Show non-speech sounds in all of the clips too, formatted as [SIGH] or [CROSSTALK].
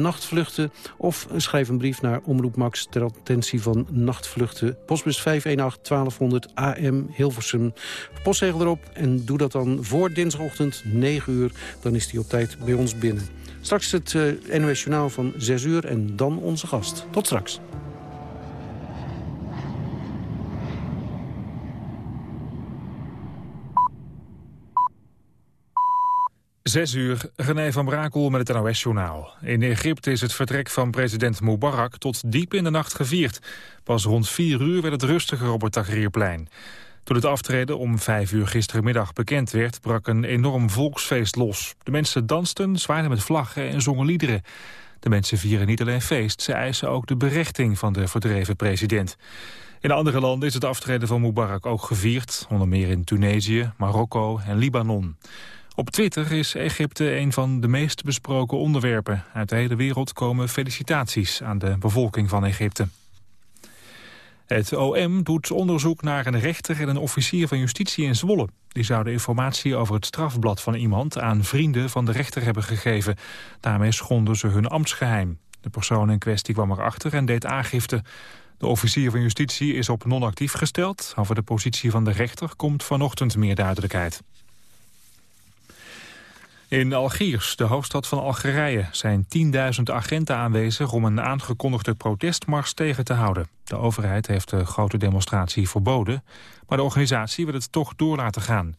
nachtvluchten. Of schrijf een brief naar Omroep Max ter attentie van nachtvluchten. Postbus 518 1200 AM Hilversum. Postzegel erop en doe dat dan voor dinsdagochtend 9 uur. Dan is die op tijd bij ons binnen. Straks het uh, NOS Journaal van 6 uur en dan onze gast. Tot straks. Zes uur, René van Brakel met het NOS-journaal. In Egypte is het vertrek van president Mubarak tot diep in de nacht gevierd. Pas rond vier uur werd het rustiger op het Tahrirplein. Toen het aftreden om vijf uur gisterenmiddag bekend werd... brak een enorm volksfeest los. De mensen dansten, zwaaiden met vlaggen en zongen liederen. De mensen vieren niet alleen feest, ze eisen ook de berechting van de verdreven president. In andere landen is het aftreden van Mubarak ook gevierd. Onder meer in Tunesië, Marokko en Libanon. Op Twitter is Egypte een van de meest besproken onderwerpen. Uit de hele wereld komen felicitaties aan de bevolking van Egypte. Het OM doet onderzoek naar een rechter en een officier van justitie in Zwolle. Die zouden informatie over het strafblad van iemand aan vrienden van de rechter hebben gegeven. Daarmee schonden ze hun ambtsgeheim. De persoon in kwestie kwam erachter en deed aangifte. De officier van justitie is op non-actief gesteld. Over de positie van de rechter komt vanochtend meer duidelijkheid. In Algiers, de hoofdstad van Algerije, zijn 10.000 agenten aanwezig om een aangekondigde protestmars tegen te houden. De overheid heeft de grote demonstratie verboden, maar de organisatie wil het toch door laten gaan.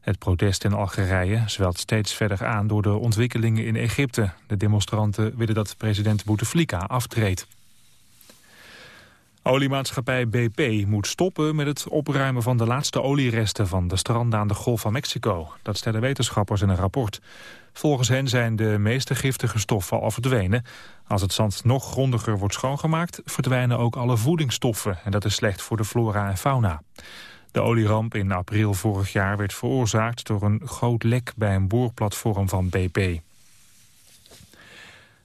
Het protest in Algerije zwelt steeds verder aan door de ontwikkelingen in Egypte. De demonstranten willen dat president Bouteflika aftreedt. Oliemaatschappij BP moet stoppen met het opruimen van de laatste olieresten van de stranden aan de Golf van Mexico. Dat stellen wetenschappers in een rapport. Volgens hen zijn de meeste giftige stoffen al verdwenen. Als het zand nog grondiger wordt schoongemaakt, verdwijnen ook alle voedingsstoffen. En dat is slecht voor de flora en fauna. De olieramp in april vorig jaar werd veroorzaakt door een groot lek bij een boorplatform van BP.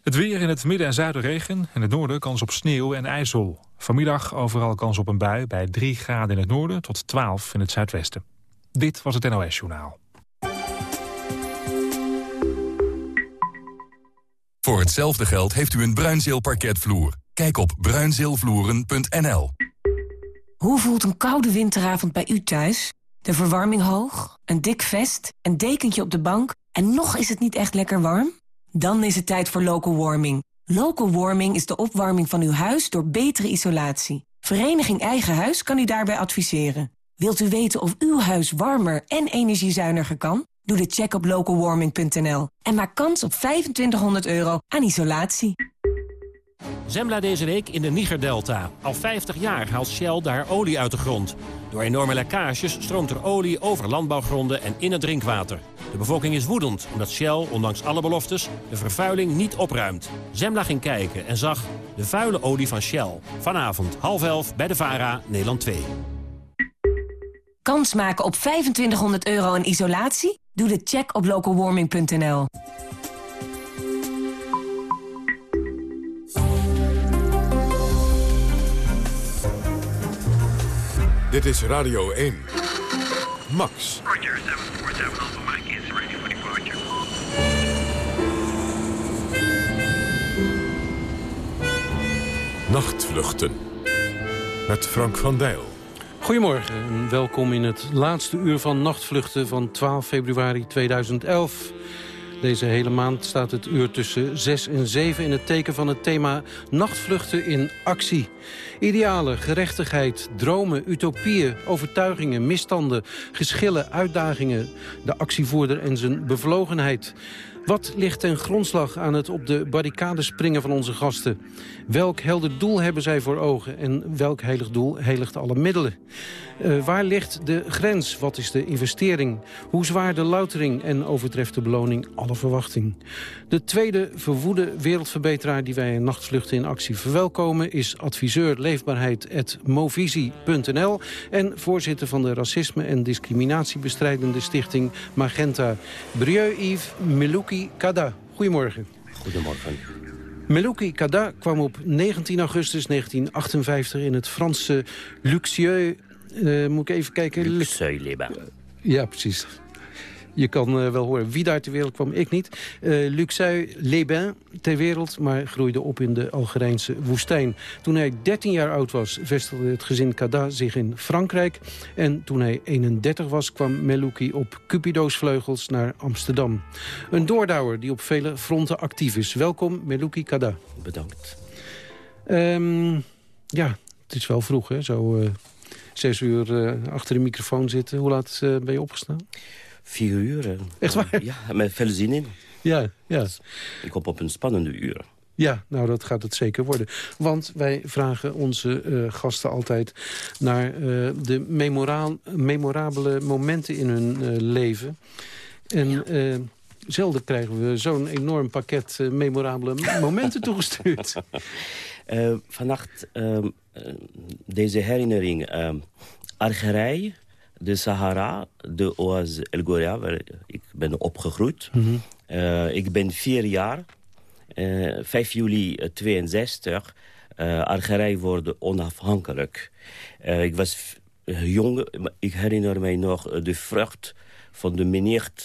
Het weer in het midden en zuiden regen. In het noorden kans op sneeuw en ijzel. Vanmiddag overal kans op een bui bij 3 graden in het noorden tot 12 in het zuidwesten. Dit was het NOS Journaal. Voor hetzelfde geld heeft u een Bruinzeel parketvloer. Kijk op bruinzeelvloeren.nl. Hoe voelt een koude winteravond bij u thuis? De verwarming hoog, een dik vest, een dekentje op de bank... en nog is het niet echt lekker warm? Dan is het tijd voor local warming. Local warming is de opwarming van uw huis door betere isolatie. Vereniging Eigen Huis kan u daarbij adviseren. Wilt u weten of uw huis warmer en energiezuiniger kan? Doe de check op localwarming.nl en maak kans op 2500 euro aan isolatie. Zembla deze week in de Nigerdelta. Al 50 jaar haalt Shell daar olie uit de grond. Door enorme lekkages stroomt er olie over landbouwgronden en in het drinkwater. De bevolking is woedend omdat Shell, ondanks alle beloftes, de vervuiling niet opruimt. Zembla ging kijken en zag de vuile olie van Shell. Vanavond half elf bij de VARA, Nederland 2. Kans maken op 2500 euro in isolatie? Doe de check op localwarming.nl. Dit is Radio 1. Max. Roger, 747 Alpha Mike is ready for departure. Nachtvluchten. Met Frank van Dijl. Goedemorgen en welkom in het laatste uur van Nachtvluchten van 12 februari 2011. Deze hele maand staat het uur tussen 6 en 7 in het teken van het thema Nachtvluchten in actie. Idealen, gerechtigheid, dromen, utopieën, overtuigingen, misstanden, geschillen, uitdagingen. De actievoerder en zijn bevlogenheid. Wat ligt ten grondslag aan het op de barricade springen van onze gasten? Welk helder doel hebben zij voor ogen en welk heilig doel heiligt alle middelen? Uh, waar ligt de grens? Wat is de investering? Hoe zwaar de loutering en overtreft de beloning alle verwachting? De tweede verwoede wereldverbeteraar die wij in Nachtvluchten in actie verwelkomen... is adviseur leefbaarheid.movisie.nl en voorzitter van de racisme- en discriminatiebestrijdende stichting Magenta. Brieux-Yves Melouki Kada. Goedemorgen. Goedemorgen. Melouki Kada kwam op 19 augustus 1958 in het Franse Luxieux... Uh, moet ik even kijken... Luxeuil-les-Bains. Ja, precies. Je kan uh, wel horen wie daar ter wereld kwam, ik niet. Uh, Luxeuil Lebin ter wereld, maar groeide op in de Algerijnse woestijn. Toen hij 13 jaar oud was, vestigde het gezin Kada zich in Frankrijk. En toen hij 31 was, kwam Melouki op Cupido's vleugels naar Amsterdam. Een doordouwer die op vele fronten actief is. Welkom, Melouki Kada. Bedankt. Um, ja, het is wel vroeg, hè? Zo uh, zes uur uh, achter de microfoon zitten. Hoe laat uh, ben je opgestaan? Vier uur. Echt waar? Ja, met veel zin in. Ja, ja. Ik hoop op een spannende uur. Ja, nou dat gaat het zeker worden. Want wij vragen onze uh, gasten altijd naar uh, de memoraal, memorabele momenten in hun uh, leven. En zelden krijgen we zo'n enorm pakket memorabele momenten [LAUGHS] toegestuurd. vannacht ehm, deze herinnering. Ehm, Algerije, de Sahara, de Oase El Goria, waar ik ben opgegroeid. Mm -hmm. ik ben vier jaar... Uh, 5 juli 62, uh, Algerije wordt onafhankelijk. Ik was jong, ik herinner mij nog de vrucht van de menigte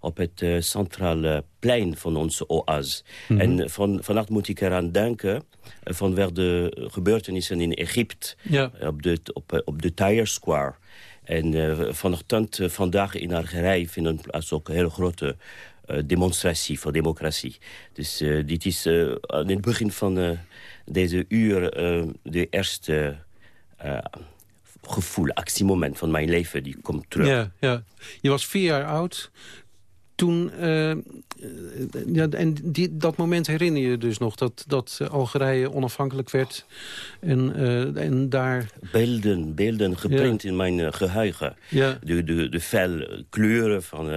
op het uh, centrale plein van onze oase. Mm -hmm. En van, vannacht moet ik eraan denken van waar de gebeurtenissen in Egypte... Ja. op, de, op, op de Tahrir Square... En uh, vanochtend, uh, vandaag in Algerije vinden plaats ook hele grote demonstratie voor democratie. Dus dit is in het begin van deze uur de eerste gevoel, actiemoment van mijn leven. Die komt terug. Ja, ja. Je was vier jaar oud toen, uh, ja, en die, dat moment herinner je dus nog, dat, dat Algerije onafhankelijk werd. En, uh, en daar... Beelden, beelden geprint ja. in mijn geheugen. Ja. De, de, de fel kleuren van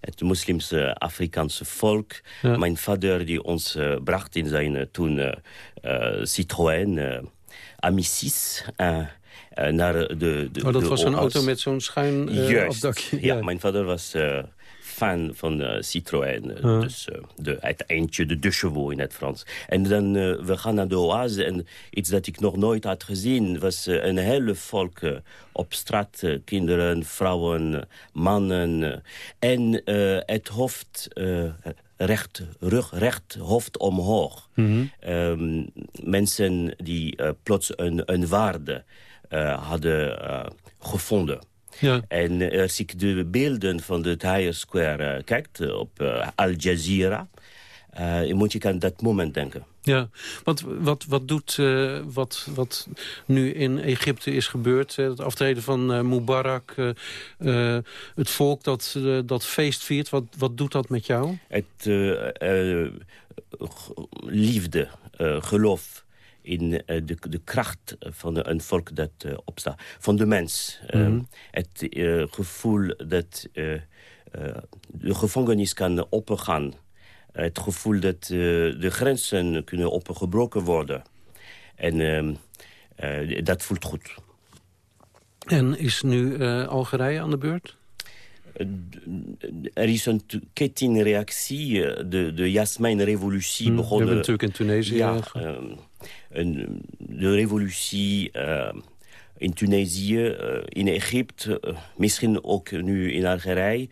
het moslimse Afrikaanse volk. Ja. Mijn vader die ons bracht in zijn toen Citroën, Amicis... naar de, de, oh, dat de was een auto met zo'n schuin afdakje. Ja, mijn vader was fan van uh, Citroën. Uh. Dus uh, de, het eindje, de de chevaux in het Frans. En dan, we gaan naar de oase. En iets dat ik nog nooit had gezien... was een hele volk op straat. kinderen, vrouwen, mannen. en het hoofd... recht, rug, recht, hoofd omhoog. Mm -hmm. um, mensen die plots een, een waarde hadden gevonden. Ja. En als ik de beelden van de Tahrir Square uh, kijkt op uh, Al Jazeera... Moet je aan dat moment denken. Ja, want wat, wat doet uh, wat, wat nu in Egypte is gebeurd... het aftreden van uh, Mubarak, uh, het volk dat, dat feest viert... Wat, wat doet dat met jou? Het liefde, geloof in uh, de, de kracht van een volk dat uh, opstaat. Van de mens. Mm -hmm. uh, het gevoel dat de gevangenis kan opengaan. Het gevoel dat de grenzen kunnen opengebroken worden. En dat voelt goed. En is nu Algerije aan de beurt? er is een kettingreactie, de, de Jasmijn-revolutie hmm, begonnen. We hebben natuurlijk in Tunesië... Ja, um, de revolutie uh, in Tunesië, uh, in Egypte, uh, misschien ook nu in Algerije...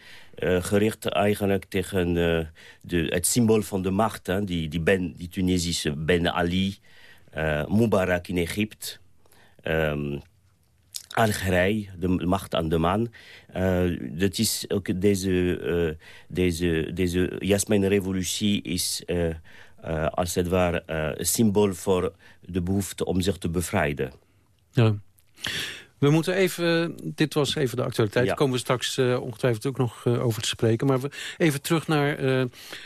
gericht eigenlijk tegen de, het symbool van de macht, hè, die, die, ben, die Tunesische Ben Ali, Mubarak in Egypte... Um, Algerije, de macht aan de man. Uh, dat is ook deze, uh, deze, deze Jasmijn-revolutie is uh, als het ware een symbool voor de behoefte om zich te bevrijden. Ja. We moeten even, dit was even de actualiteit. Ja. Daar komen we straks uh, ongetwijfeld ook nog uh, over te spreken. Maar we, even terug naar, uh,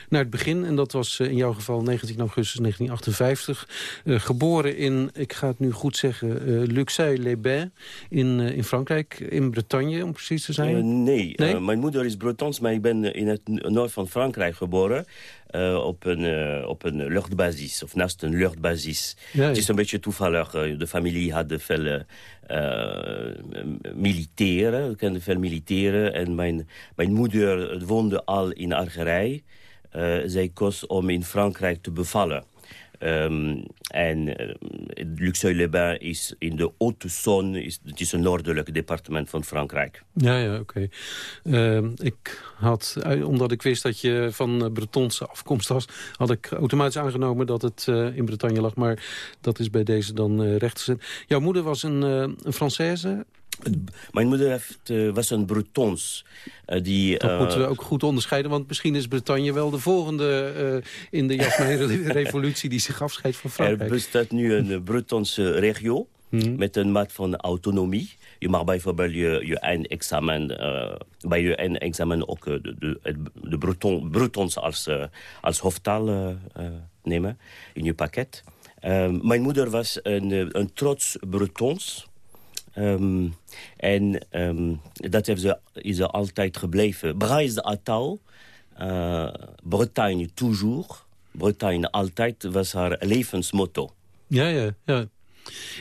naar het begin. En dat was in jouw geval 19 augustus 1958. geboren in, ik ga het nu goed zeggen, Luxeuil-les-Bains in, in Frankrijk. In Bretagne, om precies te zijn. nee, nee? mijn moeder is Bretons, maar ik ben in het noord van Frankrijk geboren. Uh, op, een, uh, op een luchtbasis, of naast een luchtbasis. Ja, ja. Het is een beetje toevallig. Uh, de familie had veel militairen, we kenden veel militairen. En mijn, mijn moeder woonde al in Algerije. zij koos om in Frankrijk te bevallen. Um, en uh, Luxeuil-les-Bains is in de Haute-Saône, het is een noordelijk departement van Frankrijk. Ja, ja, oké. Uh, ik had, omdat ik wist dat je van Bretonse afkomst was, had ik automatisch aangenomen dat het uh, in Bretagne lag. Maar dat is bij deze dan uh. Jouw moeder was een, een Française mijn moeder heeft, uh, was een Bretons. Uh, die, dat uh, moeten we ook goed onderscheiden, want misschien is Bretagne wel de volgende in de Jasmijn-revolutie die zich afscheidt van Frankrijk. Er bestaat nu een Bretonse regio hmm. met een maat van autonomie. Je mag bijvoorbeeld je, je eindexamen, bij je eindexamen ook de, de, de Breton, Bretons als, als hoofdtaal nemen in je pakket. mijn moeder was een, een trots Bretons. Um, en um, dat heeft ze, is ze altijd gebleven. Brais Attal, uh, Bretagne toujours, Bretagne altijd, was haar levensmotto. Ja, ja, ja.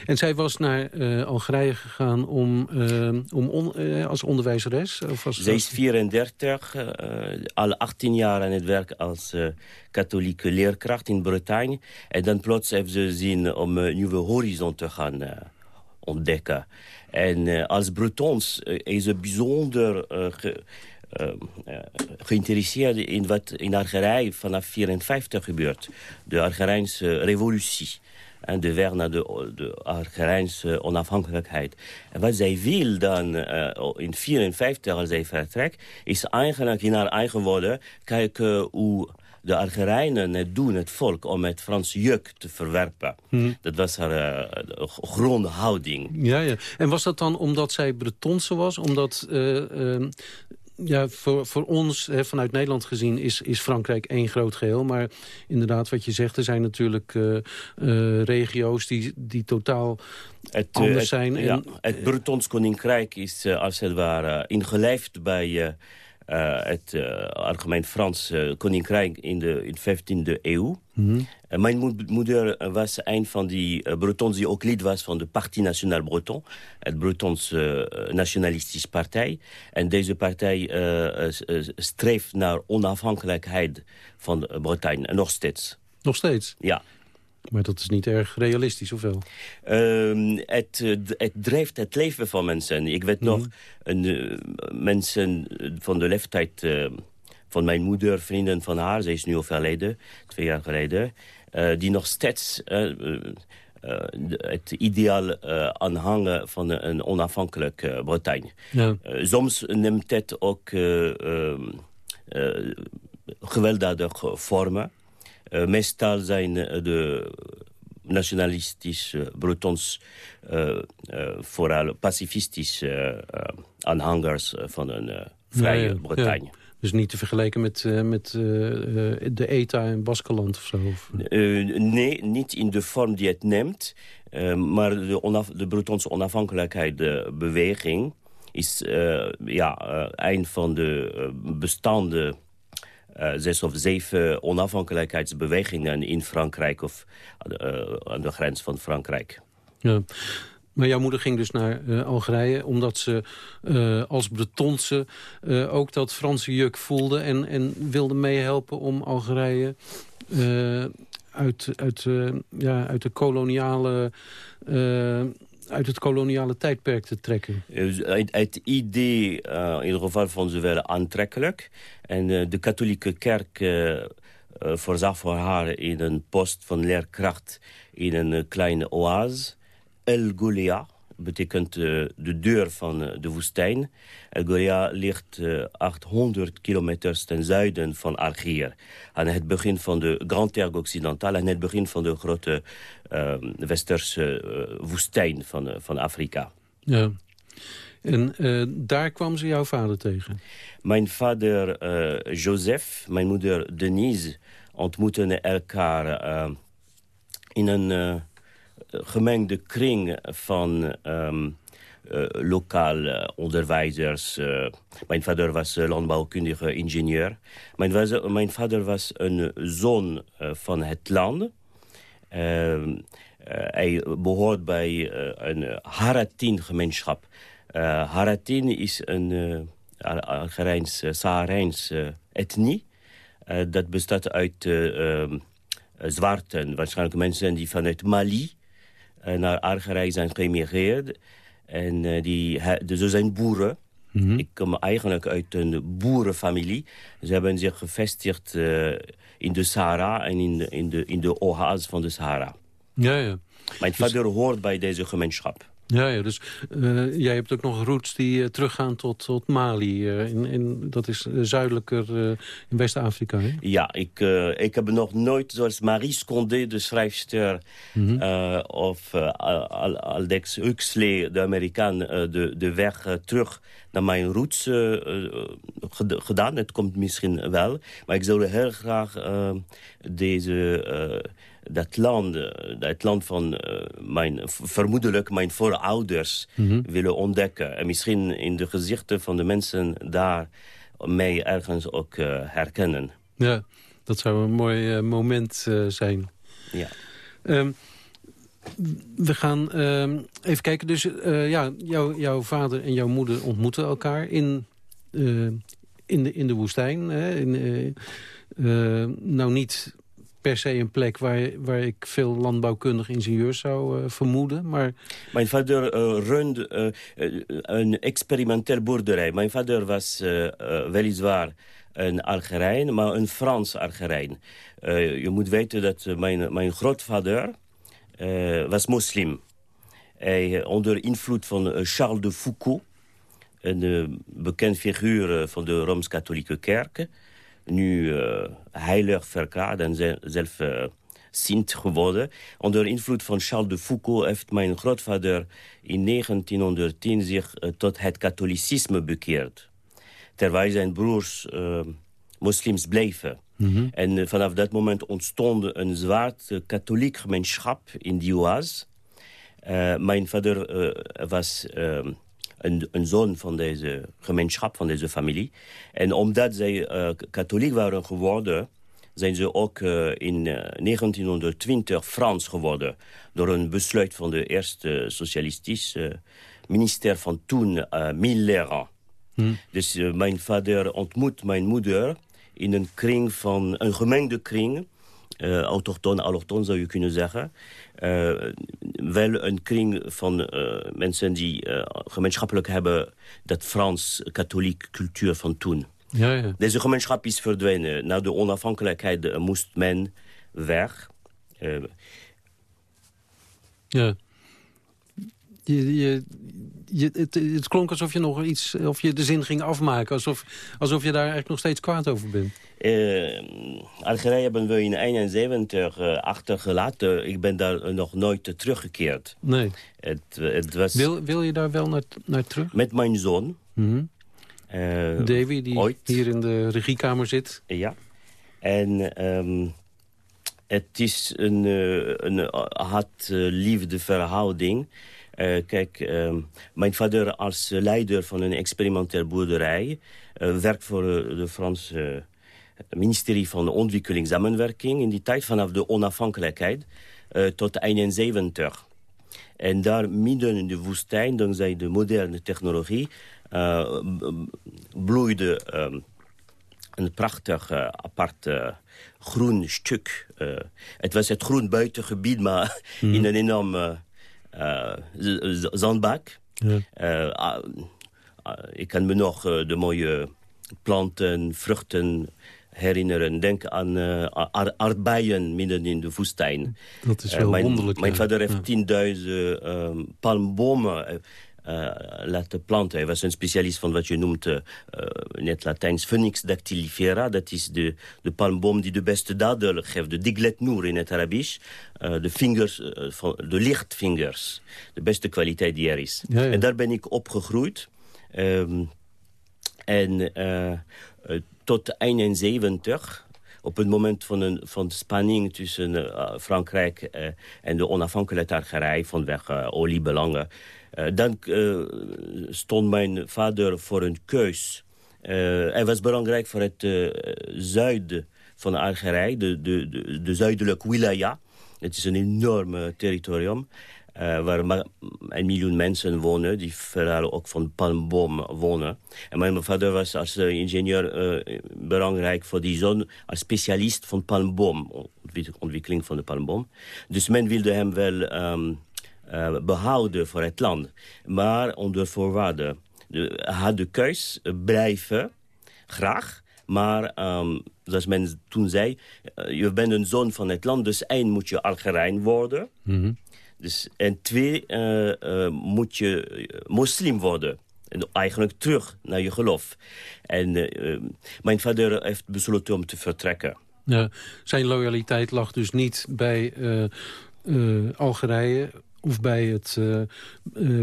En zij was naar uh, Algerije gegaan om, uh, om on, uh, als onderwijzeres? Of was Zij is 34, al 18 jaar aan het werk als katholieke leerkracht in Bretagne. En dan plots heeft ze zin om een nieuwe horizon te gaan ontdekken. En uh, als Bretons uh, is ze bijzonder ge, geïnteresseerd in wat in Algerije vanaf 1954 gebeurt. De Algerijnse revolutie. En de weg naar de, de onafhankelijkheid. En wat zij wil dan in 1954 als zij vertrekt... is eigenlijk in haar eigen woorden kijken hoe de Algerijnen het doen, het volk, om het Frans juk te verwerpen. Hmm. Dat was haar uh, grondhouding. Ja, ja. En was dat dan omdat zij Bretonse was? Omdat... Uh, uh, ja, voor, voor ons, hè, vanuit Nederland gezien, is, is Frankrijk één groot geheel. Maar inderdaad, wat je zegt, er zijn natuurlijk uh, uh, regio's die, die totaal het, anders het, zijn. Ja, en, het Bretons Koninkrijk is als het ware ingelijfd bij uh, het uh, Algemeen Frans uh, Koninkrijk in de, in 15e eeuw. Mm -hmm. mijn moeder was een van die Bretons die ook lid was van de Parti National Breton. Het Bretons Nationalistische Partij. En deze partij streeft naar onafhankelijkheid van Bretagne. Nog steeds. Nog steeds? Ja. Maar dat is niet erg realistisch, of wel? Uh, het, het drijft het leven van mensen. Ik weet mm -hmm. nog, een, uh, mensen van de leeftijd uh, van mijn moeder, vrienden van haar... zij is nu overleden, twee jaar geleden... Uh, die nog steeds het ideaal aanhangen van een onafhankelijk Bretagne. Ja. soms neemt het ook gewelddadige vormen... Uh, meestal zijn de nationalistische Bretons uh, uh, vooral pacifistische aanhangers van een vrije ja, ja, Bretagne. Ja. Dus niet te vergelijken met, uh, met uh, de ETA in Baskeland of zo? Of? Uh, nee, niet in de vorm die het neemt. maar de, onaf de Bretonse onafhankelijkheidsbeweging is ja, een van de bestaande uh, zes of zeven onafhankelijkheidsbewegingen in Frankrijk of uh, aan de grens van Frankrijk. Ja. Maar jouw moeder ging dus naar uh, Algerije omdat ze als Bretonse ook dat Franse juk voelde... en, en wilde meehelpen om Algerije uit, uit, ja, uit de koloniale uit het koloniale tijdperk te trekken? Het, het idee uh, in ieder geval vonden ze wel aantrekkelijk. En uh, de katholieke kerk uh, voorzag voor haar in een post van leerkracht in een kleine oase. El Goulia betekent de deur van de woestijn. El Goria ligt uh, 800 kilometer ten zuiden van Algier. Aan het begin van de Grand Terre Occidentale... aan het begin van de grote westerse woestijn van, van Afrika. Ja. En daar kwam ze jouw vader tegen? Mijn vader Joseph, mijn moeder Denise... ontmoeten elkaar in een gemengde kring van um, uh, lokaal onderwijzers. Uh, mijn vader was landbouwkundige ingenieur. Mijn, vader was een zoon uh, van het land. Hij behoort bij een Haratin-gemeenschap. Haratin is een Algerijns, Saharijns etnie. dat bestaat uit... zwarten. Waarschijnlijk mensen die vanuit Mali naar Algerije zijn geëmigreerd. En die, dus ze zijn boeren. Mhm. Ik kom eigenlijk uit een boerenfamilie. Ze hebben zich gevestigd in de Sahara en in de, in de, in de oase van de Sahara. Ja, ja. Mijn vader hoort bij deze gemeenschap. Ja, ja dus uh, jij hebt ook nog roots die uh, teruggaan tot, tot Mali. Uh, in, in, dat is zuidelijker in West-Afrika? Ja, ik, ik heb nog nooit, zoals Marie Scondé, de schrijfster... Mm -hmm. of Aldous Huxley, de Amerikaan, de, de weg terug naar mijn roots gedaan. Het komt misschien wel. Maar ik zou heel graag deze dat land, eh, dat land van uh, mijn, vermoedelijk mijn voorouders mm -hmm. willen ontdekken. En misschien in de gezichten van de mensen daar mij ergens ook uh, herkennen. Ja, dat zou een mooi moment zijn. Ja. Um, we gaan um, even kijken. Dus ja, jou, jouw vader en jouw moeder ontmoeten elkaar in, in, de, in de woestijn. Hè? In, nou niet per se een plek waar, waar ik veel landbouwkundig ingenieurs zou uh, vermoeden. Maar... Mijn vader uh, runde uh, een experimenteel boerderij. Mijn vader was weliswaar een Algerijn, maar een Frans Algerijn. je moet weten dat mijn, mijn grootvader was moslim. Hij onder invloed van Charles de Foucault, een bekend figuur van de Rooms-Katholieke Kerk nu uh, heilig verklaard en zelf uh, Sint geworden. Onder invloed van Charles de Foucault heeft mijn grootvader in 1910 zich uh, tot het katholicisme bekeerd. Terwijl zijn broers moslims bleven. Mhm. Mm -hmm. En vanaf dat moment ontstond een zwart katholiek gemeenschap in die oase. mijn vader was een, een, zoon van deze gemeenschap, van deze familie. En omdat zij uh, katholiek waren geworden... zijn ze ook uh, in uh, 1920 Frans geworden... door een besluit van de eerste socialistische minister van toen, Mitterrand. Hmm. Dus mijn vader ontmoet mijn moeder in een kring van... een gemengde kring... Uh, autochtoon, allochtoon zou je kunnen zeggen. Uh, wel een kring van uh, mensen die gemeenschappelijk hebben... dat Frans-katholiek cultuur van toen. Ja, ja. Deze gemeenschap is verdwenen. Na de onafhankelijkheid moest men weg. ja. Je, je, je, het, het, klonk alsof je nog iets, of je de zin ging afmaken. Alsof, alsof je daar eigenlijk nog steeds kwaad over bent. Uh, Algerije hebben we in 1971 uh, achtergelaten. Ik ben daar nog nooit teruggekeerd. Nee. Het, het was... wil, wil je daar wel naar, naar terug? Met mijn zoon. Mm -hmm. uh, Davy, die ooit. hier in de regiekamer zit. Ja. En um, het is een, een haat-liefde verhouding. Uh, kijk, uh, mijn vader als leider van een experimenteel boerderij... Uh, werkt voor de Franse ministerie van Ontwikkeling Samenwerking... in die tijd vanaf de onafhankelijkheid tot 71. En daar midden in de woestijn, dankzij de moderne technologie... bloeide een prachtig apart groen stuk. het was het groen buitengebied, maar Mhm. in een enorm... Uh, zandbak. Ja. Uh, uh, ik kan me nog de mooie planten, vruchten herinneren. Denk aan aardbeien midden in de woestijn. Dat is wel mijn, wonderlijk. Mijn ja. vader heeft Ja. tienduizend um, palmbomen laten planten. Hij was een specialist van wat je noemt in het Latijns Phoenix dactylifera. Dat is de, de palmboom die de beste dadel geeft. De diglet noor in het Arabisch. Uh, de vingers, uh, van, de lichtvingers. De beste kwaliteit die er is. Ja, ja. En daar ben ik opgegroeid. Um, en uh, tot 71, op het moment van, een, van spanning tussen Frankrijk en de onafhankelijke Algerije vanwege oliebelangen, dan stond mijn vader voor een keus. hij was belangrijk voor het zuiden van Algerije, de, de, de, de zuidelijke wilaya. Het is een enorm territorium. Uh, waar maar een miljoen mensen wonen, die vooral ook van palmboom wonen. En mijn vader was als uh, ingenieur uh, belangrijk voor die zon, als specialist van palmboom, ontwikkeling van de palmboom. Dus men wilde hem wel um, behouden voor het land, maar onder voorwaarden. Hij had de keus blijven, graag, maar um, zoals men toen zei, je bent een zoon van het land, dus één moet je Algerijn worden. -hmm. Dus, en twee, uh, uh, moet je moslim worden. En eigenlijk terug naar je geloof. En mijn vader heeft besloten om te vertrekken. Ja, zijn loyaliteit lag dus niet bij Algerije of bij, het,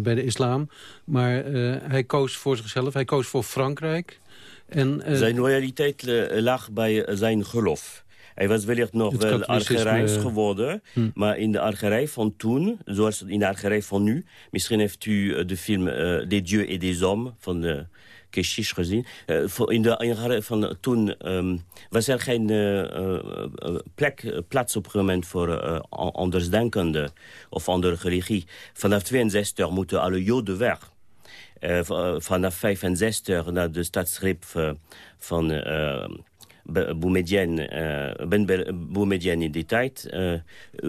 bij de islam. Maar hij koos voor zichzelf, hij koos voor Frankrijk. En, zijn loyaliteit lag bij zijn geloof. Hij was wellicht nog wel Algerijns geworden. Hm. Maar in de Algerij van toen, zoals in de Algerij van nu... misschien heeft u eh, de film uh, Des Dieux et des Hommes van de uh, Keshish gezien. Uh, in de Algerij van toen um, was er geen uh, plek, plaats op het moment voor andersdenkenden of andere religie. Vanaf 62 moeten alle Joden weg. vanaf 65 naar de stadsgreep van Boumedienne, uh, Ben Boumedienne in die tijd, uh,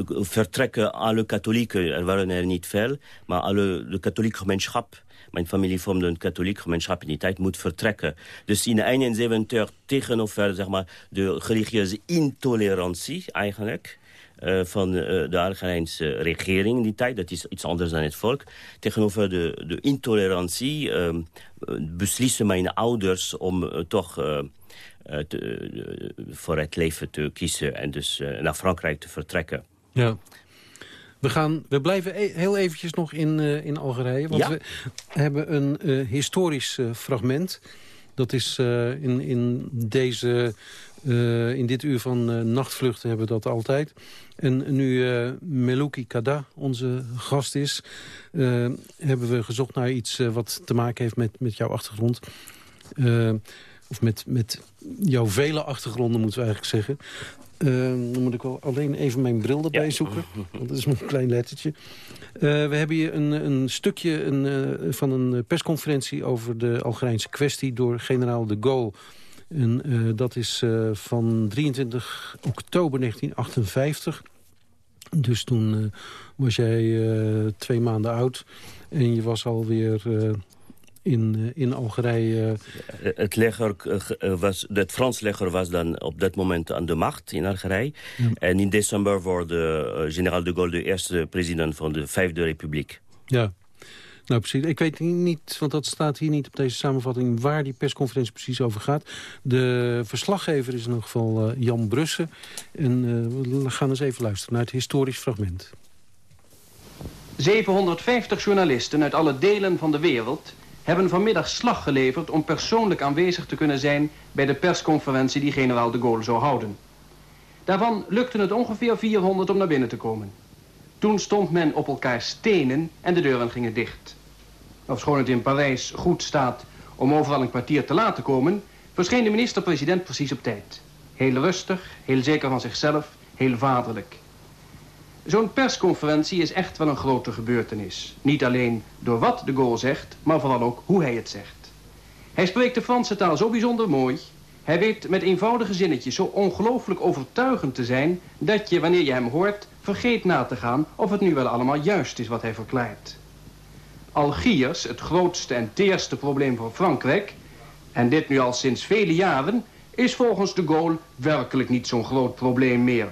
vertrekken alle katholieken, er waren er niet veel, maar alle, de katholieke gemeenschap, mijn familie vormde een katholieke gemeenschap in die tijd, moet vertrekken. Dus in 71 tegenover zeg maar, de religieuze intolerantie eigenlijk, uh, van de Algerijnse regering in die tijd. Dat is iets anders dan het volk. Tegenover de, de intolerantie uh, beslissen mijn ouders om toch te, uh, voor het leven te kiezen en dus uh, naar Frankrijk te vertrekken. Ja. We, gaan, we blijven e heel eventjes nog in, in Algerije, want ja? we hebben een historisch fragment. Dat is in, in, deze, in dit uur van nachtvluchten hebben we dat altijd. En nu Melouki Kada onze gast is, hebben we gezocht naar iets wat te maken heeft met, met jouw achtergrond of met, met jouw vele achtergronden, moeten we eigenlijk zeggen. Uh, dan moet ik wel alleen even mijn bril erbij zoeken. Want dat is een klein lettertje. Uh, we hebben hier een, een stukje een, uh, van een persconferentie... over de Algerijnse kwestie door generaal de Gaulle. En dat is van 23 oktober 1958. Dus toen was jij twee maanden oud. En je was alweer in, eh, in Algerije. Eh, het, leger eh, was, het Frans leger was dan op dat moment aan de macht in Algerije. En in december wordt generaal de Gaulle de eerste president van de Vijfde Republiek. Ja, nou precies. Ik weet niet, want dat staat hier niet op deze samenvatting... waar die persconferentie precies over gaat. De verslaggever is in ieder geval Jan Brussen. En we gaan eens even luisteren naar het historisch fragment. 750 journalisten uit alle delen van de wereld hebben vanmiddag slag geleverd om persoonlijk aanwezig te kunnen zijn bij de persconferentie die generaal de Gaulle zou houden. Daarvan lukte het ongeveer 400 om naar binnen te komen. Toen stond men op elkaar stenen en de deuren gingen dicht. Ofschoon het in Parijs goed staat om overal een kwartier te laten komen, verscheen de minister-president precies op tijd. Heel rustig, heel zeker van zichzelf, heel vaderlijk. Zo'n persconferentie is echt wel een grote gebeurtenis. Niet alleen door wat de Gaulle zegt, maar vooral ook hoe hij het zegt. Hij spreekt de Franse taal zo bijzonder mooi. Hij weet met eenvoudige zinnetjes zo ongelooflijk overtuigend te zijn... dat je, wanneer je hem hoort, vergeet na te gaan of het nu wel allemaal juist is wat hij verklaart. Algiers, het grootste en teerste probleem voor Frankrijk... en dit nu al sinds vele jaren... is volgens de Gaulle werkelijk niet zo'n groot probleem meer...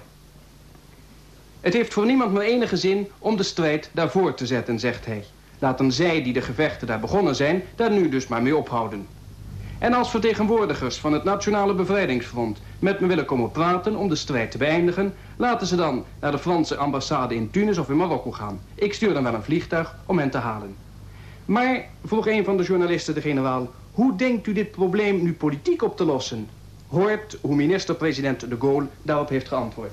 Het heeft voor niemand meer enige zin om de strijd daarvoor te zetten, zegt hij. Laten zij die de gevechten daar begonnen zijn, daar nu dus maar mee ophouden. En als vertegenwoordigers van het Nationale Bevrijdingsfront met me willen komen praten om de strijd te beëindigen, laten ze dan naar de Franse ambassade in Tunis of in Marokko gaan. Ik stuur dan wel een vliegtuig om hen te halen. Maar, vroeg een van de journalisten de generaal, hoe denkt u dit probleem nu politiek op te lossen? Hoort hoe minister-president de Gaulle daarop heeft geantwoord.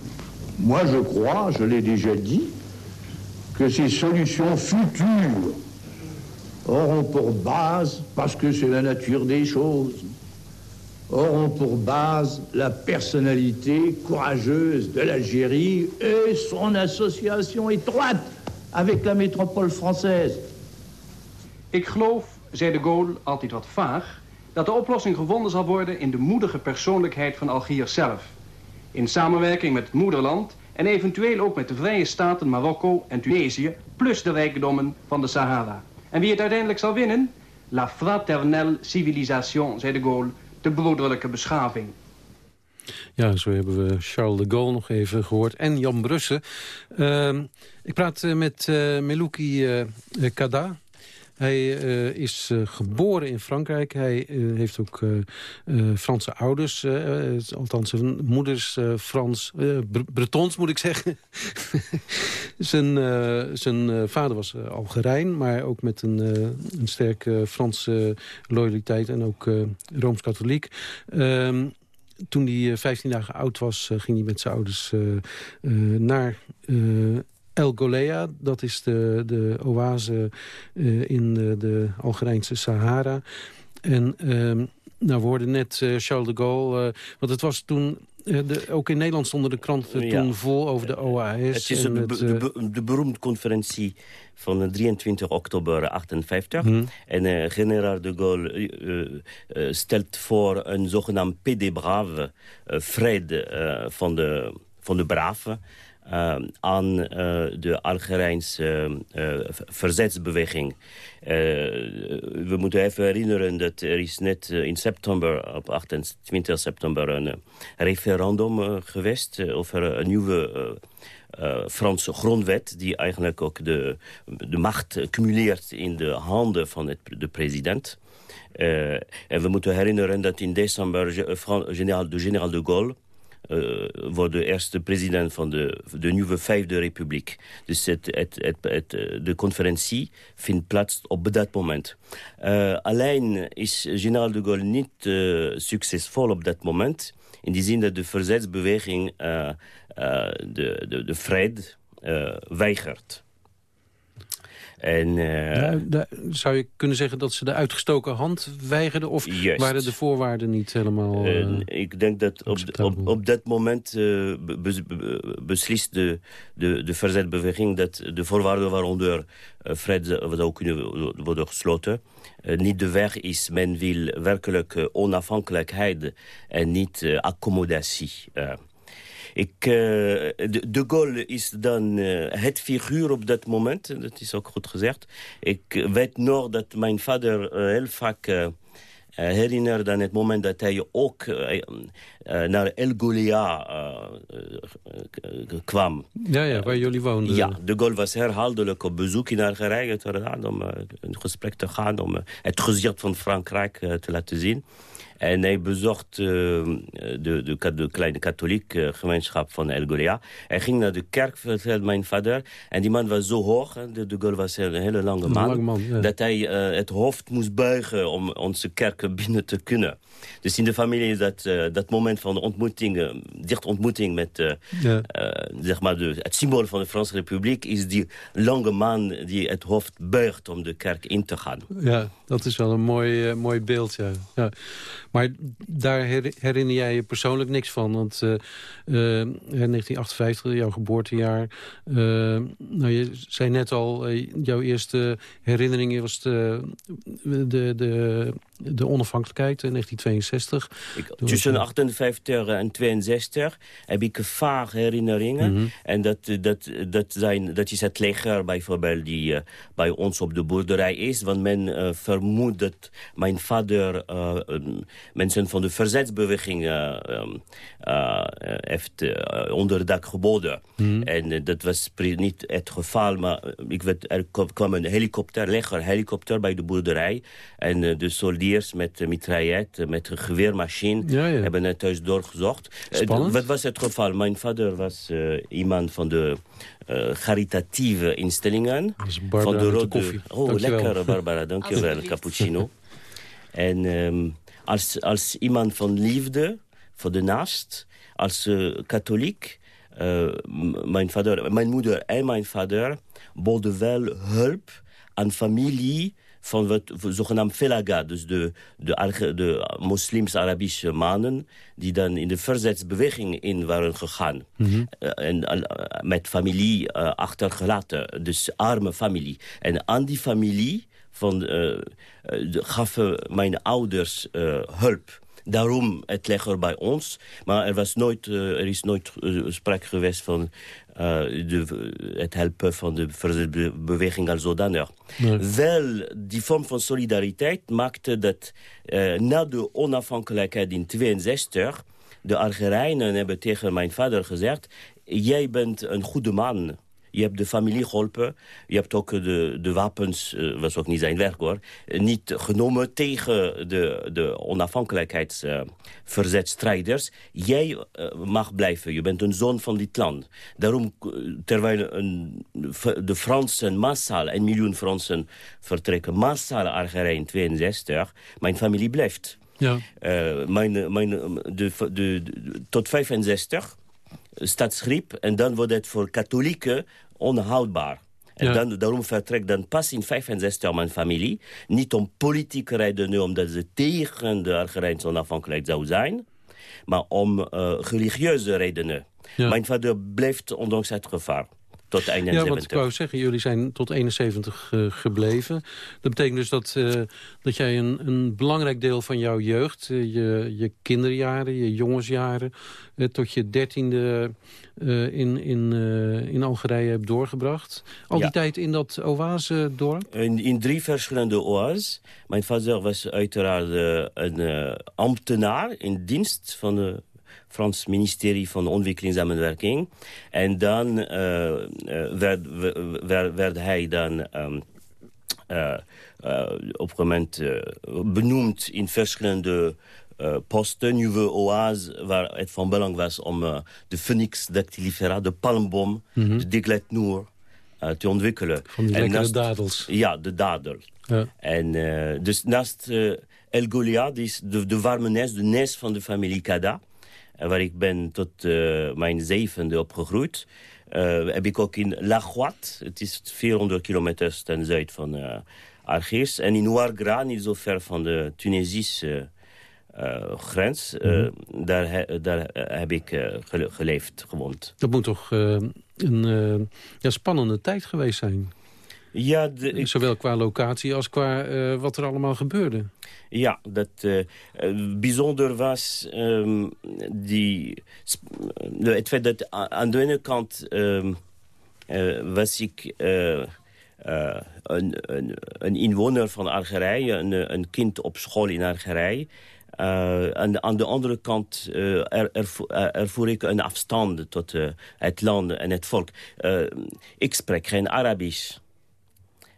Moi, je crois, je l'ai déjà dit, que ces solutions futures auront pour base, parce que c'est la nature des choses, auront pour base la personnalité courageuse de l'Algérie et son association étroite avec la métropole française. Ik geloof, zei de Gaulle, altijd wat vaag... dat de oplossing gevonden zal worden in de moedige persoonlijkheid van Algiers zelf. In samenwerking met het moederland en eventueel ook met de vrije staten Marokko en Tunesië... plus de rijkdommen van de Sahara. En wie het uiteindelijk zal winnen? La fraternelle civilisation, zei de Gaulle, de broederlijke beschaving. Ja, zo hebben we Charles de Gaulle nog even gehoord. En Jan Brussen. Uh, ik praat uh, met uh, Melouki uh, Kada. Hij is geboren in Frankrijk. Hij heeft ook Franse ouders. althans, zijn moeders Frans... Bretons, moet ik zeggen. [LAUGHS] zijn zijn vader was Algerijn, maar ook met een, een sterke Franse loyaliteit... en ook Rooms-Katholiek. Ehm, toen hij 15 dagen oud was, ging hij met zijn ouders naar El Golea, dat is de, de oase uh, in de, de, Algerijnse Sahara. En uh, nou, we hoorden net uh, Charles de Gaulle, uh, want het was toen... De, ook in Nederland stonden de kranten ja. toen vol over de OAS. Het is de, het, de, de, beroemde conferentie van 23 oktober 58. Hmm. En generaal de Gaulle stelt voor een zogenaamd PD Brave, vrede van de, van de braven... Uh, aan uh, de Algerijnse uh, verzetsbeweging. we moeten even herinneren dat er is net in september, op 28 september, een referendum geweest over een nieuwe Franse grondwet... die eigenlijk ook de, de macht cumuleert in de handen van het, de president. en we moeten herinneren dat in december generaal, de generaal de Gaulle wordt de eerste president van de, de nieuwe vijfde republiek. Dus het, het, het, het, de conferentie vindt plaats op dat moment. Uh, alleen is generaal de Gaulle niet succesvol op dat moment. In die zin dat de verzetsbeweging de, de, de vrede weigert. En, uh, nou, daar zou je kunnen zeggen dat ze de uitgestoken hand weigerden? Of juist. waren de voorwaarden niet helemaal uh, Ik denk dat op, op, op dat moment uh, be, be, beslist de, de, de verzetbeweging... dat de voorwaarden waaronder vrede zou kunnen worden gesloten... niet de weg is, men wil werkelijk onafhankelijkheid en niet accommodatie... Ik, uh, de, de, Gaulle is dan uh, het figuur op dat moment. Dat is ook goed gezegd. Ik weet nog dat mijn vader uh, heel vaak herinnerde aan het moment dat hij ook naar El Golia kwam. Ja, ja, waar jullie woonden. Ja, de Gaulle was herhaaldelijk op bezoek in Algerije om een gesprek te gaan, om het gezicht van Frankrijk te laten zien. En hij bezocht uh, de, de, de, kleine katholieke gemeenschap van El Goria. Hij ging naar de kerk, vertelde mijn vader. En die man was zo hoog, de, de Gaulle was een hele lange man... Lange man ja. dat hij uh, het hoofd moest buigen om onze kerk binnen te kunnen. Dus in de familie is dat, dat moment van de ontmoeting, dicht ontmoeting met ja. zeg maar de, het symbool van de Franse Republiek... is die lange man die het hoofd buigt om de kerk in te gaan. Ja, dat is wel een mooi, mooi beeld, ja. ja. Maar daar herinner jij je persoonlijk niks van. Want uh, uh, 1958, jouw geboortejaar... Uh, nou, je zei net al, jouw eerste herinnering was de, de, de, de onafhankelijkheid in 1962. Ik, tussen 58 en 62 heb ik vaag herinneringen. Mm -hmm. En dat, dat, dat, zijn, dat is het leger bijvoorbeeld die bij ons op de boerderij is. Want men vermoedt dat mijn vader mensen van de verzetsbeweging heeft onderdak geboden. Mm -hmm. En dat was niet het geval, maar ik weet, er kwam een helikopter, leger helikopter bij de boerderij. En de soldiers met mitraillet, met een geweermachine, ja, ja. hebben het thuis doorgezocht. Spannend. wat was het geval? Mijn vader was iemand van de uh, caritatieve instellingen. van de rode koffie. Oh, lekker Barbara, dankjewel. [LAUGHS] Cappuccino. en um, als, als iemand van liefde voor de naast, als uh, katholiek, uh, mijn, vader, mijn moeder en mijn vader boden wel hulp aan familie van wat zogenaamd Felaga, dus de, de, de moslims-Arabische mannen... die dan in de verzetsbeweging in waren gegaan. Mhm. en met familie achtergelaten, dus arme familie. En aan die familie van, gaven mijn ouders hulp daarom het leger bij ons. Maar er, was nooit, er is nooit sprake geweest van de, het helpen van de beweging als zodanig. Nee. Wel, die vorm van solidariteit maakte dat na de onafhankelijkheid in 62... de Algerijnen hebben tegen mijn vader gezegd... jij bent een goede man je hebt de familie geholpen. Je hebt ook de, de wapens, uh, was ook niet zijn werk hoor... niet genomen tegen de, de onafhankelijkheidsverzetstrijders. Jij uh, mag blijven, je bent een zoon van dit land. Daarom, terwijl een, de Fransen massaal, een miljoen Fransen vertrekken... massaal Algerije in 62, mijn familie blijft. Ja. Mijn, mijn, de, de, de, tot 65 staatsgriep. En dan wordt het voor katholieken onhoudbaar. En Ja. dan, daarom vertrekt dan pas in 65 mijn familie. Niet om politieke redenen, omdat ze tegen de Algerijnse onafhankelijkheid zou zijn. Maar om eh, religieuze redenen. Ja. Mijn vader blijft ondanks het gevaar. Tot Ja, 71. want ik wou zeggen, jullie zijn tot 71 eh, gebleven. Dat betekent dus dat, eh, dat jij een, een belangrijk deel van jouw jeugd... eh, je, je kinderjaren, je jongensjaren... tot je dertiende in, in, in Algerije hebt doorgebracht. Al die tijd in dat oase-dorp? In, in drie verschillende oases. Mijn vader was uiteraard een ambtenaar in dienst van de Frans ministerie van Ontwikkelingssamenwerking. En dan eh, eh, werd, werd, werd hij dan eh, op een moment benoemd in verschillende eh, posten, nieuwe oase, waar het van belang was om de Phoenix dactylifera, de palmboom, de Diglet Noor, eh, te ontwikkelen. Van die En naast- dadels. Ja, de dader. Ja. En dus naast El Golia, die is de, de warme nest, de nest van de familie Kada... waar ik ben tot eh, mijn zevende opgegroeid... eh, heb ik ook in La Guat, het is 400 kilometer ten zuid van eh Argees... en in Ouargla, niet zo ver van de Tunesische grens... eh, daar, he- daar heb ik gele- geleefd, gewoond. Dat moet toch een ja, spannende tijd geweest zijn? Ja, de, ik- Zowel qua locatie als qua eh, wat er allemaal gebeurde. Ja, dat eh, eh, bijzonder was ehm, die, het feit dat aan de ene kant ehm, eh, was ik een, een, een inwoner van Algerije, een, een kind op school in Algerije. En aan de andere kant er, eh, ervoer ik een afstand tot het land en het volk. Ik spreek geen Arabisch.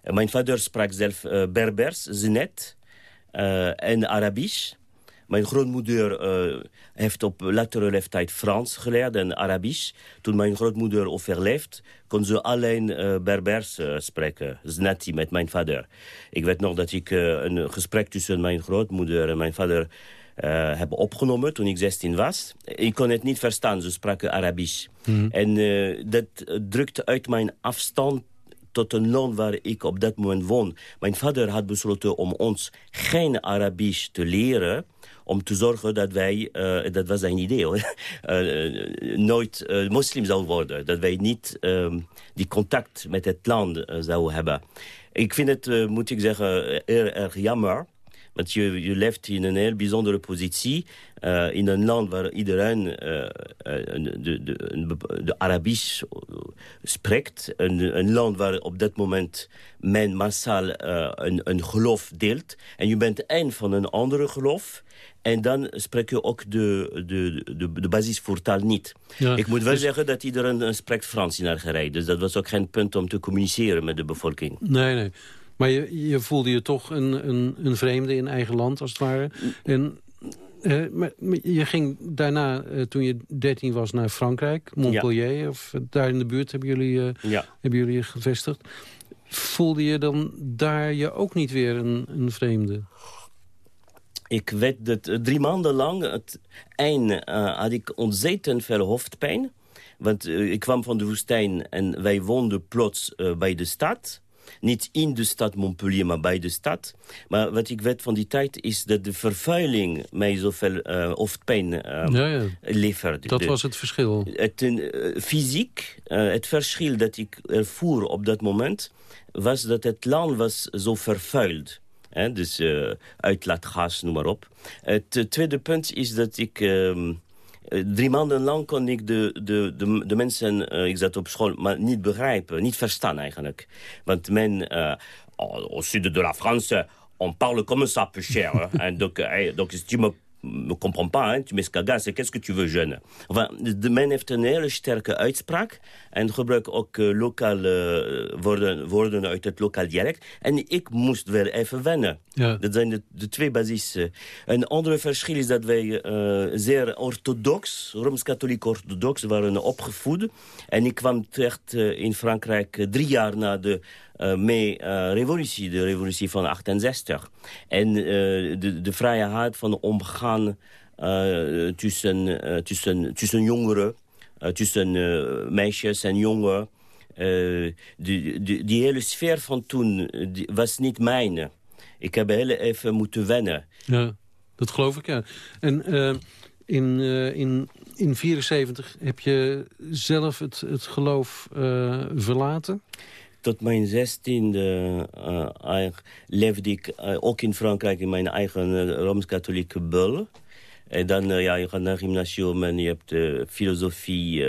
Eh, Mijn vader sprak zelf eh, Berbers, Zenet eh, en Arabisch. Mijn grootmoeder heeft op latere leeftijd Frans geleerd en Arabisch. Toen mijn grootmoeder overleefd, kon ze alleen Berbers spreken. Znati met mijn vader. Ik weet nog dat ik een gesprek tussen mijn grootmoeder en mijn vader heb opgenomen toen ik 16 was. Ik kon het niet verstaan, ze spraken Arabisch. En eh, dat drukt uit mijn afstand tot een land waar ik op dat moment woon. Mijn vader had besloten om ons geen Arabisch te leren om te zorgen dat wij, eh, dat was zijn idee hoor, [LAUGHS] eh, nooit eh, moslim zouden worden. Dat wij niet ehm, die contact met het land eh, zouden hebben. Ik vind het, eh, moet ik zeggen, heel erg jammer. Want je, je leeft in een heel bijzondere positie. eh, in een land waar iedereen eh, eh, de, de, de Arabisch spreekt. Een, een land waar op dat moment men massaal een, een geloof deelt. En je bent een van een andere geloof. En dan spreek je ook de, de, de, de basisvoertaal niet. Ja, ik moet wel dus- zeggen dat iedereen spreekt Frans in Algerije. Dus dat was ook geen punt om te communiceren met de bevolking. Nee, nee. Maar je, je voelde je toch een, een, een vreemde in eigen land, als het ware. En, eh, maar, maar je ging daarna, eh, toen je 13 was, naar Frankrijk, Montpellier. Of eh, daar in de buurt hebben jullie, Ja. hebben jullie je gevestigd. Voelde je dan daar je ook niet weer een, een vreemde? Ik weet dat drie maanden lang, het eind, eh, had ik ontzettend veel hoofdpijn. Want ik kwam van de woestijn en wij woonden plots bij de stad. Niet in de stad Montpellier, maar bij de stad. Maar wat ik weet van die tijd is dat de vervuiling mij zoveel uh, hoofdpijn uh, ja, ja. leverde. Dat was het verschil. Het, uh, fysiek, het verschil dat ik ervoer op dat moment... was dat het land was zo vervuild. Dus uitlaatgas, noem maar op. Het tweede punt is dat ik... Ehm, eh, drie maanden lang kon ik de, de, de, de mensen, uh, ik zat op school, maar niet begrijpen, niet verstaan eigenlijk. Want men, uh, au sud de la France, on parle comme ça peu cher. en donc, eh, donc, si tu me me comprends pas, hein, qu'est-ce que tu veux, jeune? Enfin, de men heeft een hele sterke uitspraak en gebruikt ook uh, lokale uh, woorden, woorden uit het lokaal dialect. En ik moest weer even wennen. Ja. Dat zijn de, de twee basis. Een ander verschil is dat wij uh, zeer orthodox, Rooms-Katholiek orthodox, waren opgevoed. En ik kwam terecht in Frankrijk drie jaar na de uh, mee uh, revolutie, de revolutie van 68. En uh, de, de vrijheid van omgaan tussen, tussen, tussen jongeren, tussen meisjes en jongen. die, die, die hele sfeer van toen was niet mijn. Ik heb heel even moeten wennen. Ja, dat geloof ik, ja. En in, uh, in, in 74 heb je zelf het, het geloof verlaten? Tot mijn zestiende uh, leefde ik uh, ook in Frankrijk in mijn eigen uh, Rooms-Katholieke bul. En dan, ja, je gaat naar gymnasium en je hebt filosofie.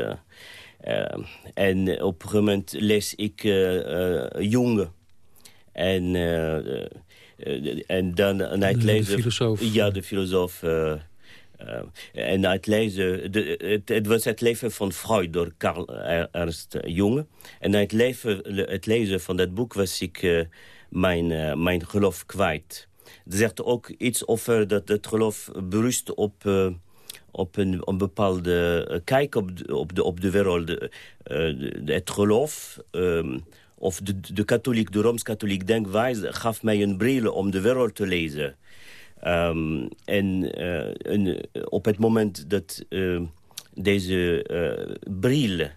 en op een gegeven moment lees ik jongen. En, en dan na het lezen... De filosoof. Ja, de filosoof... Uh, en het lezen, de, het, het, was het leven van Freud door Karl Ernst Jonge. En het, leven, het lezen van dat boek was ik uh, mijn, uh, mijn geloof kwijt. Er zegt ook iets over dat het geloof berust op, op een, een, bepaalde kijk op de, op de, op de wereld. De, het geloof... Um, of de, de katholiek, de Rooms-katholiek denkwijze gaf mij een bril om de wereld te lezen. Um, en, uh, op het moment dat uh, deze uh, bril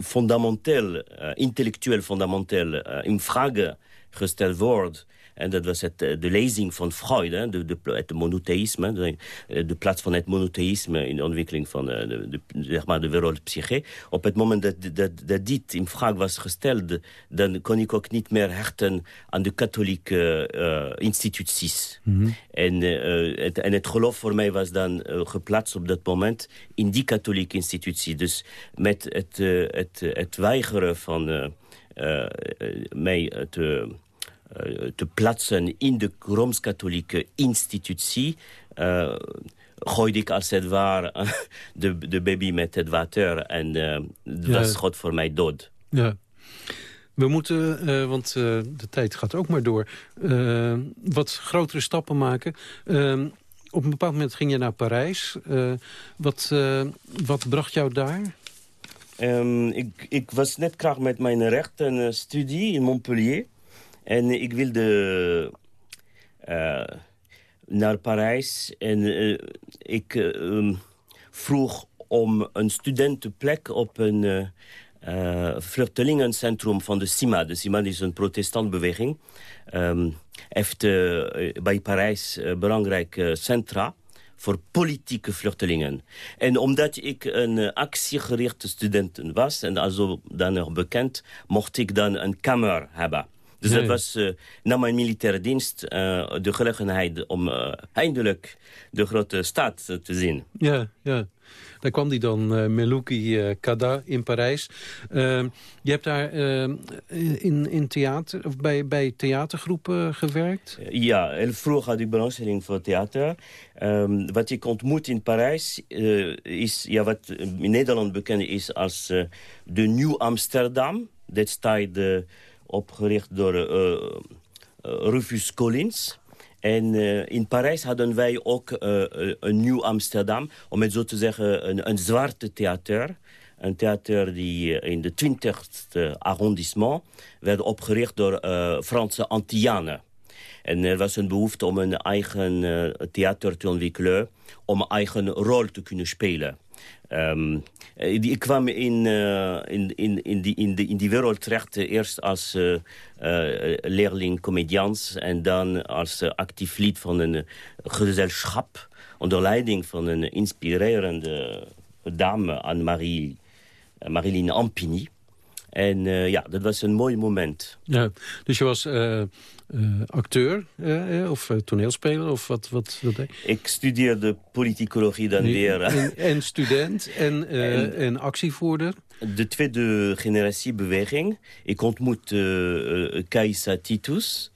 fundamenteel, intellectueel fundamenteel in vraag gesteld wordt en dat was het, eh, de lezing van Freud, hè, de, de, het monotheïsme. De, eh, de, plaats van het monotheïsme in de ontwikkeling van eh, de, de, zeg maar de wereldpsyche. Op het moment dat, dat, dat dit in vraag was gesteld... dan kon ik ook niet meer hechten aan de katholieke uh, instituties. Mm -hmm. en, uh, het, en het geloof voor mij was dan uh, geplaatst op dat moment... in die katholieke institutie. Dus met het, het, het weigeren van mij te te plaatsen in de Rooms-Katholieke institutie... Uh, gooide ik als het ware [LAUGHS] de, de baby met het water. En uh, het ja. was God voor mij dood. Ja. We moeten, uh, want uh, de tijd gaat ook maar door, wat grotere stappen maken. op een bepaald moment ging je naar Parijs. wat, wat bracht jou daar? Um, ik, ik was net klaar met mijn rechtenstudie in Montpellier. En ik wilde uh, naar Parijs en uh, ik uh, vroeg om een studentenplek op een vluchtelingencentrum van de CIMA. De CIMA is een protestantbeweging. Um, heeft bij Parijs belangrijke centra voor politieke vluchtelingen. En omdat ik een actiegerichte student was... en also dan nog bekend, mocht ik dan een kamer hebben... Dus dat was uh, na mijn militaire dienst uh, de gelegenheid om uh, eindelijk de grote stad te zien. Ja, ja. Daar kwam die dan, uh, Melouki Kada in Parijs. Ehm, je hebt daar ehm, in, in theater, of bij, bij theatergroepen gewerkt? ja, heel vroeg had ik belangstelling voor theater. Um, wat ik ontmoet in Parijs is ja, wat in Nederland bekend is als de Nieuw Amsterdam. Destijds de opgericht door uh, Rufus Collins. En uh, in Parijs hadden wij ook uh, een nieuw Amsterdam, om het zo te zeggen, een, zwarte theater. Een theater die in de 20e arrondissement werd opgericht door Franse Antillianen. En er was een behoefte om een eigen theater te ontwikkelen, om een eigen rol te kunnen spelen. Um, ik kwam in, uh, in, in, in, die, in, de, in die wereld terecht eerst als uh, leerling comedians... en dan als actief lid van een gezelschap... onder leiding van een inspirerende dame, Anne-Marie Marilyn Ampigny... En uh, ja, dat was een mooi moment. Ja, dus je was uh, uh, acteur of toneelspeler? Of wat, wat, wat Ik studeerde politicologie dan nee, weer. En, en, [LAUGHS] student en, en, en, actievoerder? De tweede generatie beweging. Ik ontmoet Kaisa Titus,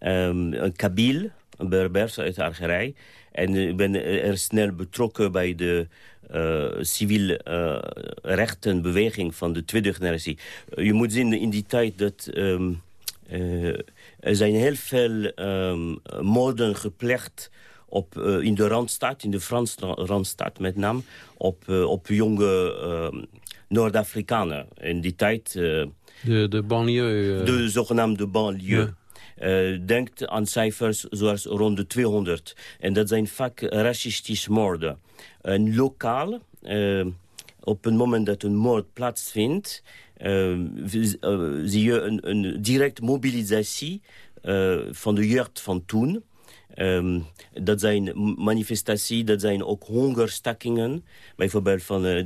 um, een Kabil, Berbers uit Algerije. En ik ben er snel betrokken bij de uh, civiel uh, rechtenbeweging van de tweede generatie. Je moet zien in die tijd dat... Um, er zijn heel veel um, moorden gepleegd op, in de Randstad, in de Franse Randstad met name, op, op jonge uh, Noord-Afrikanen. In die tijd... De, de banlieue. De zogenaamde banlieue. Ja. Uh, denkt aan cijfers zoals rond de 200. En dat zijn vaak racistische moorden. Een lokaal, uh, op het moment dat een moord plaatsvindt... Uh, zie je een, een directe mobilisatie van de jeugd van toen... Um, dat zijn manifestaties, dat zijn ook hongerstakingen. Bijvoorbeeld van uh,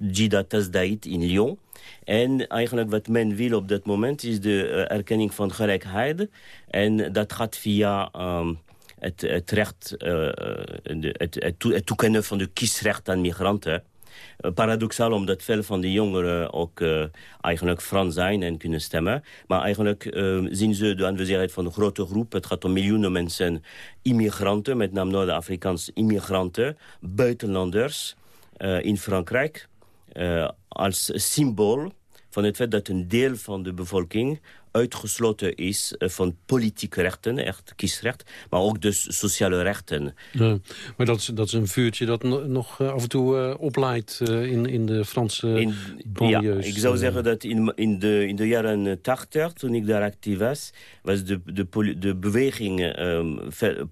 Jida Tasdait in Lyon. En eigenlijk wat men wil op dat moment is de uh, erkenning van gelijkheid. En dat gaat via um, het, het recht, uh, de, het, het toekennen van de kiesrecht aan migranten. Uh, paradoxaal omdat veel van de jongeren ook uh, eigenlijk Frans zijn en kunnen stemmen. Maar eigenlijk uh, zien ze de aanwezigheid van een grote groep. Het gaat om miljoenen mensen, immigranten, met name Noord-Afrikaanse immigranten, buitenlanders in Frankrijk. als symbool van het feit dat een deel van de bevolking uitgesloten is van politieke rechten, echt kiesrecht, maar ook dus sociale rechten. Ja, maar dat is, dat is een vuurtje dat nog af en toe uh, uh, in, in de Franse in, Ja, ik zou zeggen dat in, in, de, in de jaren 80, toen ik daar actief was, was de, de, de beweging um,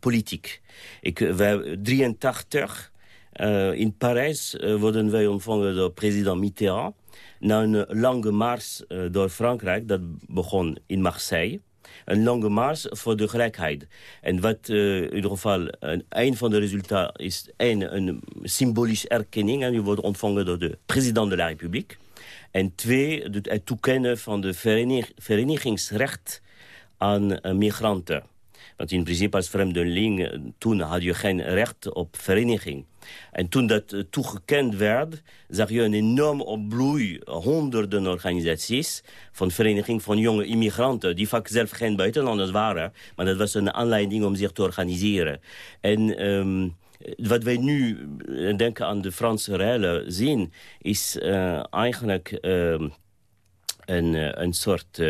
politiek. Ik, wij, 83, uh, in Parijs worden wij ontvangen door president Mitterrand na een lange mars uh, door Frankrijk, dat begon in Marseille. Een lange mars voor de gelijkheid. En wat uh, in ieder geval een, een van de resultaten is... één, een symbolische erkenning. En je wordt ontvangen door de president de la Republiek. En twee, het toekennen van de verenig, verenigingsrecht aan migranten. Want in principe als vreemdeling, toen had je geen recht op vereniging. En toen dat uh, toegekend werd, zag je een enorm opbloei. Honderden organisaties van vereniging van jonge immigranten... die vaak zelf geen buitenlanders waren. Maar dat was een aanleiding om zich te organiseren. En... Um, wat wij nu, denken aan de Franse rellen, zien... is eigenlijk een, een soort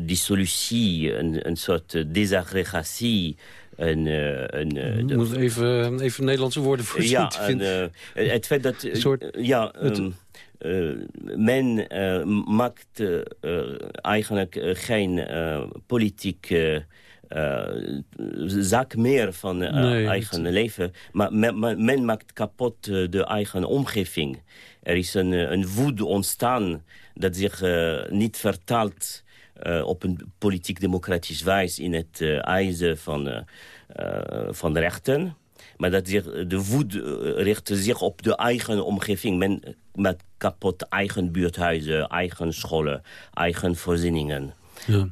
dissolutie, een, een soort desagregatie... Een, een, een, Je moet even, even Nederlandse woorden voor ja, een, uh, het feit dat... soort, ja, um, uh, men uh, maakt eigenlijk geen politiek... zaak meer van nee, eigen het... leven. Maar men, men, maakt kapot de eigen omgeving. Er is een, een woede ontstaan dat zich niet vertaalt op een politiek-democratisch wijze in het uh, eisen van, uh, van rechten. Maar dat zich, de woed richt zich op de eigen omgeving. Men met kapot eigen buurthuizen, eigen scholen, eigen voorzieningen. Ja.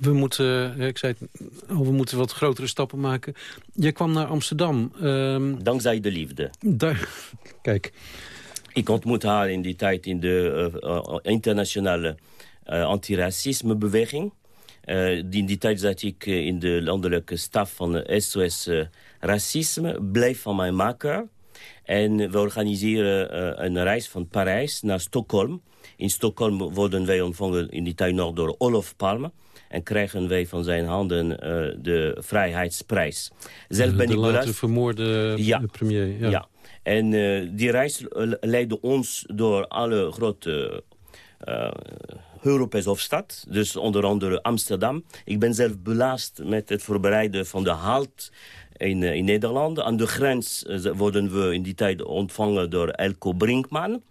We moeten, ik zei het, we moeten wat grotere stappen maken. Je kwam naar Amsterdam. Um... Dankzij de liefde. Daar, [LAUGHS] kijk. Ik ontmoet haar in die tijd in de internationale antiracismebeweging. Uh, in die tijd zat ik uh, in de landelijke staf van SOS Racisme. Bleef van mijn maker. En we organiseren een reis van Parijs naar Stockholm. In Stockholm worden wij ontvangen in die tijd nog door Olof Palme. En krijgen wij van zijn handen de Vrijheidsprijs. Zelf ben de ik vermoorde ja, premier. Ja. ja. En die reis leidde ons door alle grote... Europese hoofdstad, dus onder andere Amsterdam. Ik ben zelf belast met het voorbereiden van de halt in, in Nederland. Aan de grens worden we in die tijd ontvangen door Elko Brinkman.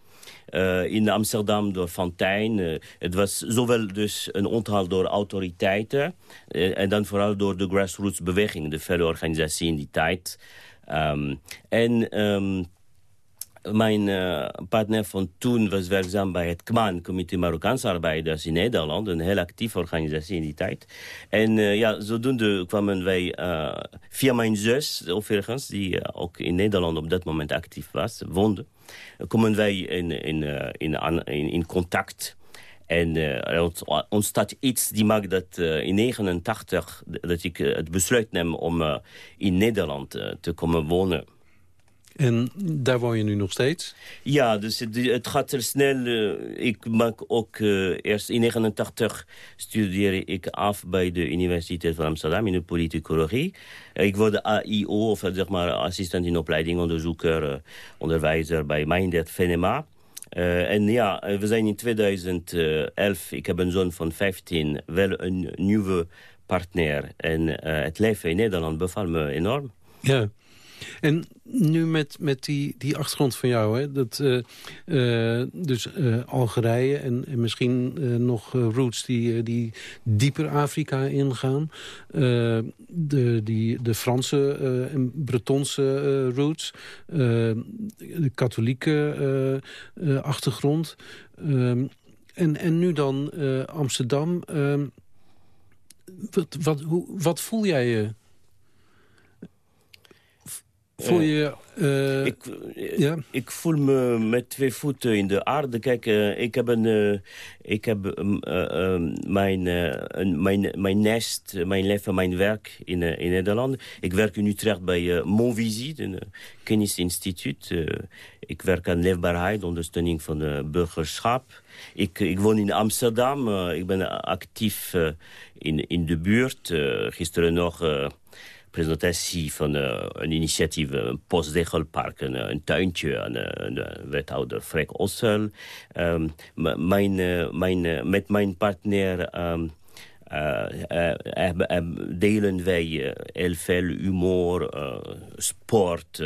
in Amsterdam door Fontijn. het was zowel dus een onthaal door autoriteiten... en dan vooral door de grassroots beweging, de felle organisatie in die tijd. Um, en... Um, mijn uh, partner van toen was werkzaam bij het KMAN, Comité Marokkaanse Arbeiders in Nederland. Een heel actieve organisatie in die tijd. En uh, ja, zodoende kwamen wij uh, via mijn zus, die ook in Nederland op dat moment actief was, woonde. komen wij in, in, in, in, in contact. En er ontstaat iets die maakt dat in 1989 dat ik het besluit neem om in Nederland te komen wonen. En daar woon je nu nog steeds? Ja, dus het, het gaat er snel. Uh, ik maak ook uh, eerst in 1989 studeerde ik af bij de Universiteit van Amsterdam in de politicologie. Uh, ik word AIO, of zeg maar assistent in opleiding, onderzoeker, onderwijzer bij Minded Venema. en ja, we zijn in 2011, ik heb een zoon van 15, wel een nieuwe partner. En het leven in Nederland bevalt me enorm. Ja. En nu met, met die, die achtergrond van jou, hè, dat, uh, dus uh, Algerije en, en misschien nog roots die, die dieper Afrika ingaan. de, die, de Franse en Bretonse roots. de katholieke achtergrond. Ehm, en, en nu dan Amsterdam. Ehm, wat, wat, hoe, wat voel jij je Voel je... Uh, ik, ja? ik voel me met twee voeten in de aarde. Kijk, uh, ik heb, een, uh, ik heb mijn, mijn, mijn nest, mijn leven, mijn werk in, in Nederland. Ik werk in Utrecht bij Monvisie, een kennisinstituut. ik werk aan leefbaarheid, ondersteuning van de burgerschap. Ik, ik woon in Amsterdam. ik ben actief in, in de buurt. gisteren nog presentatie van uh, een initiatief, een postdegelpark, een, een tuintje aan de wethouder Freek Ossel. Um, mijn, mijn, met mijn partner um, delen wij heel veel humor, sport.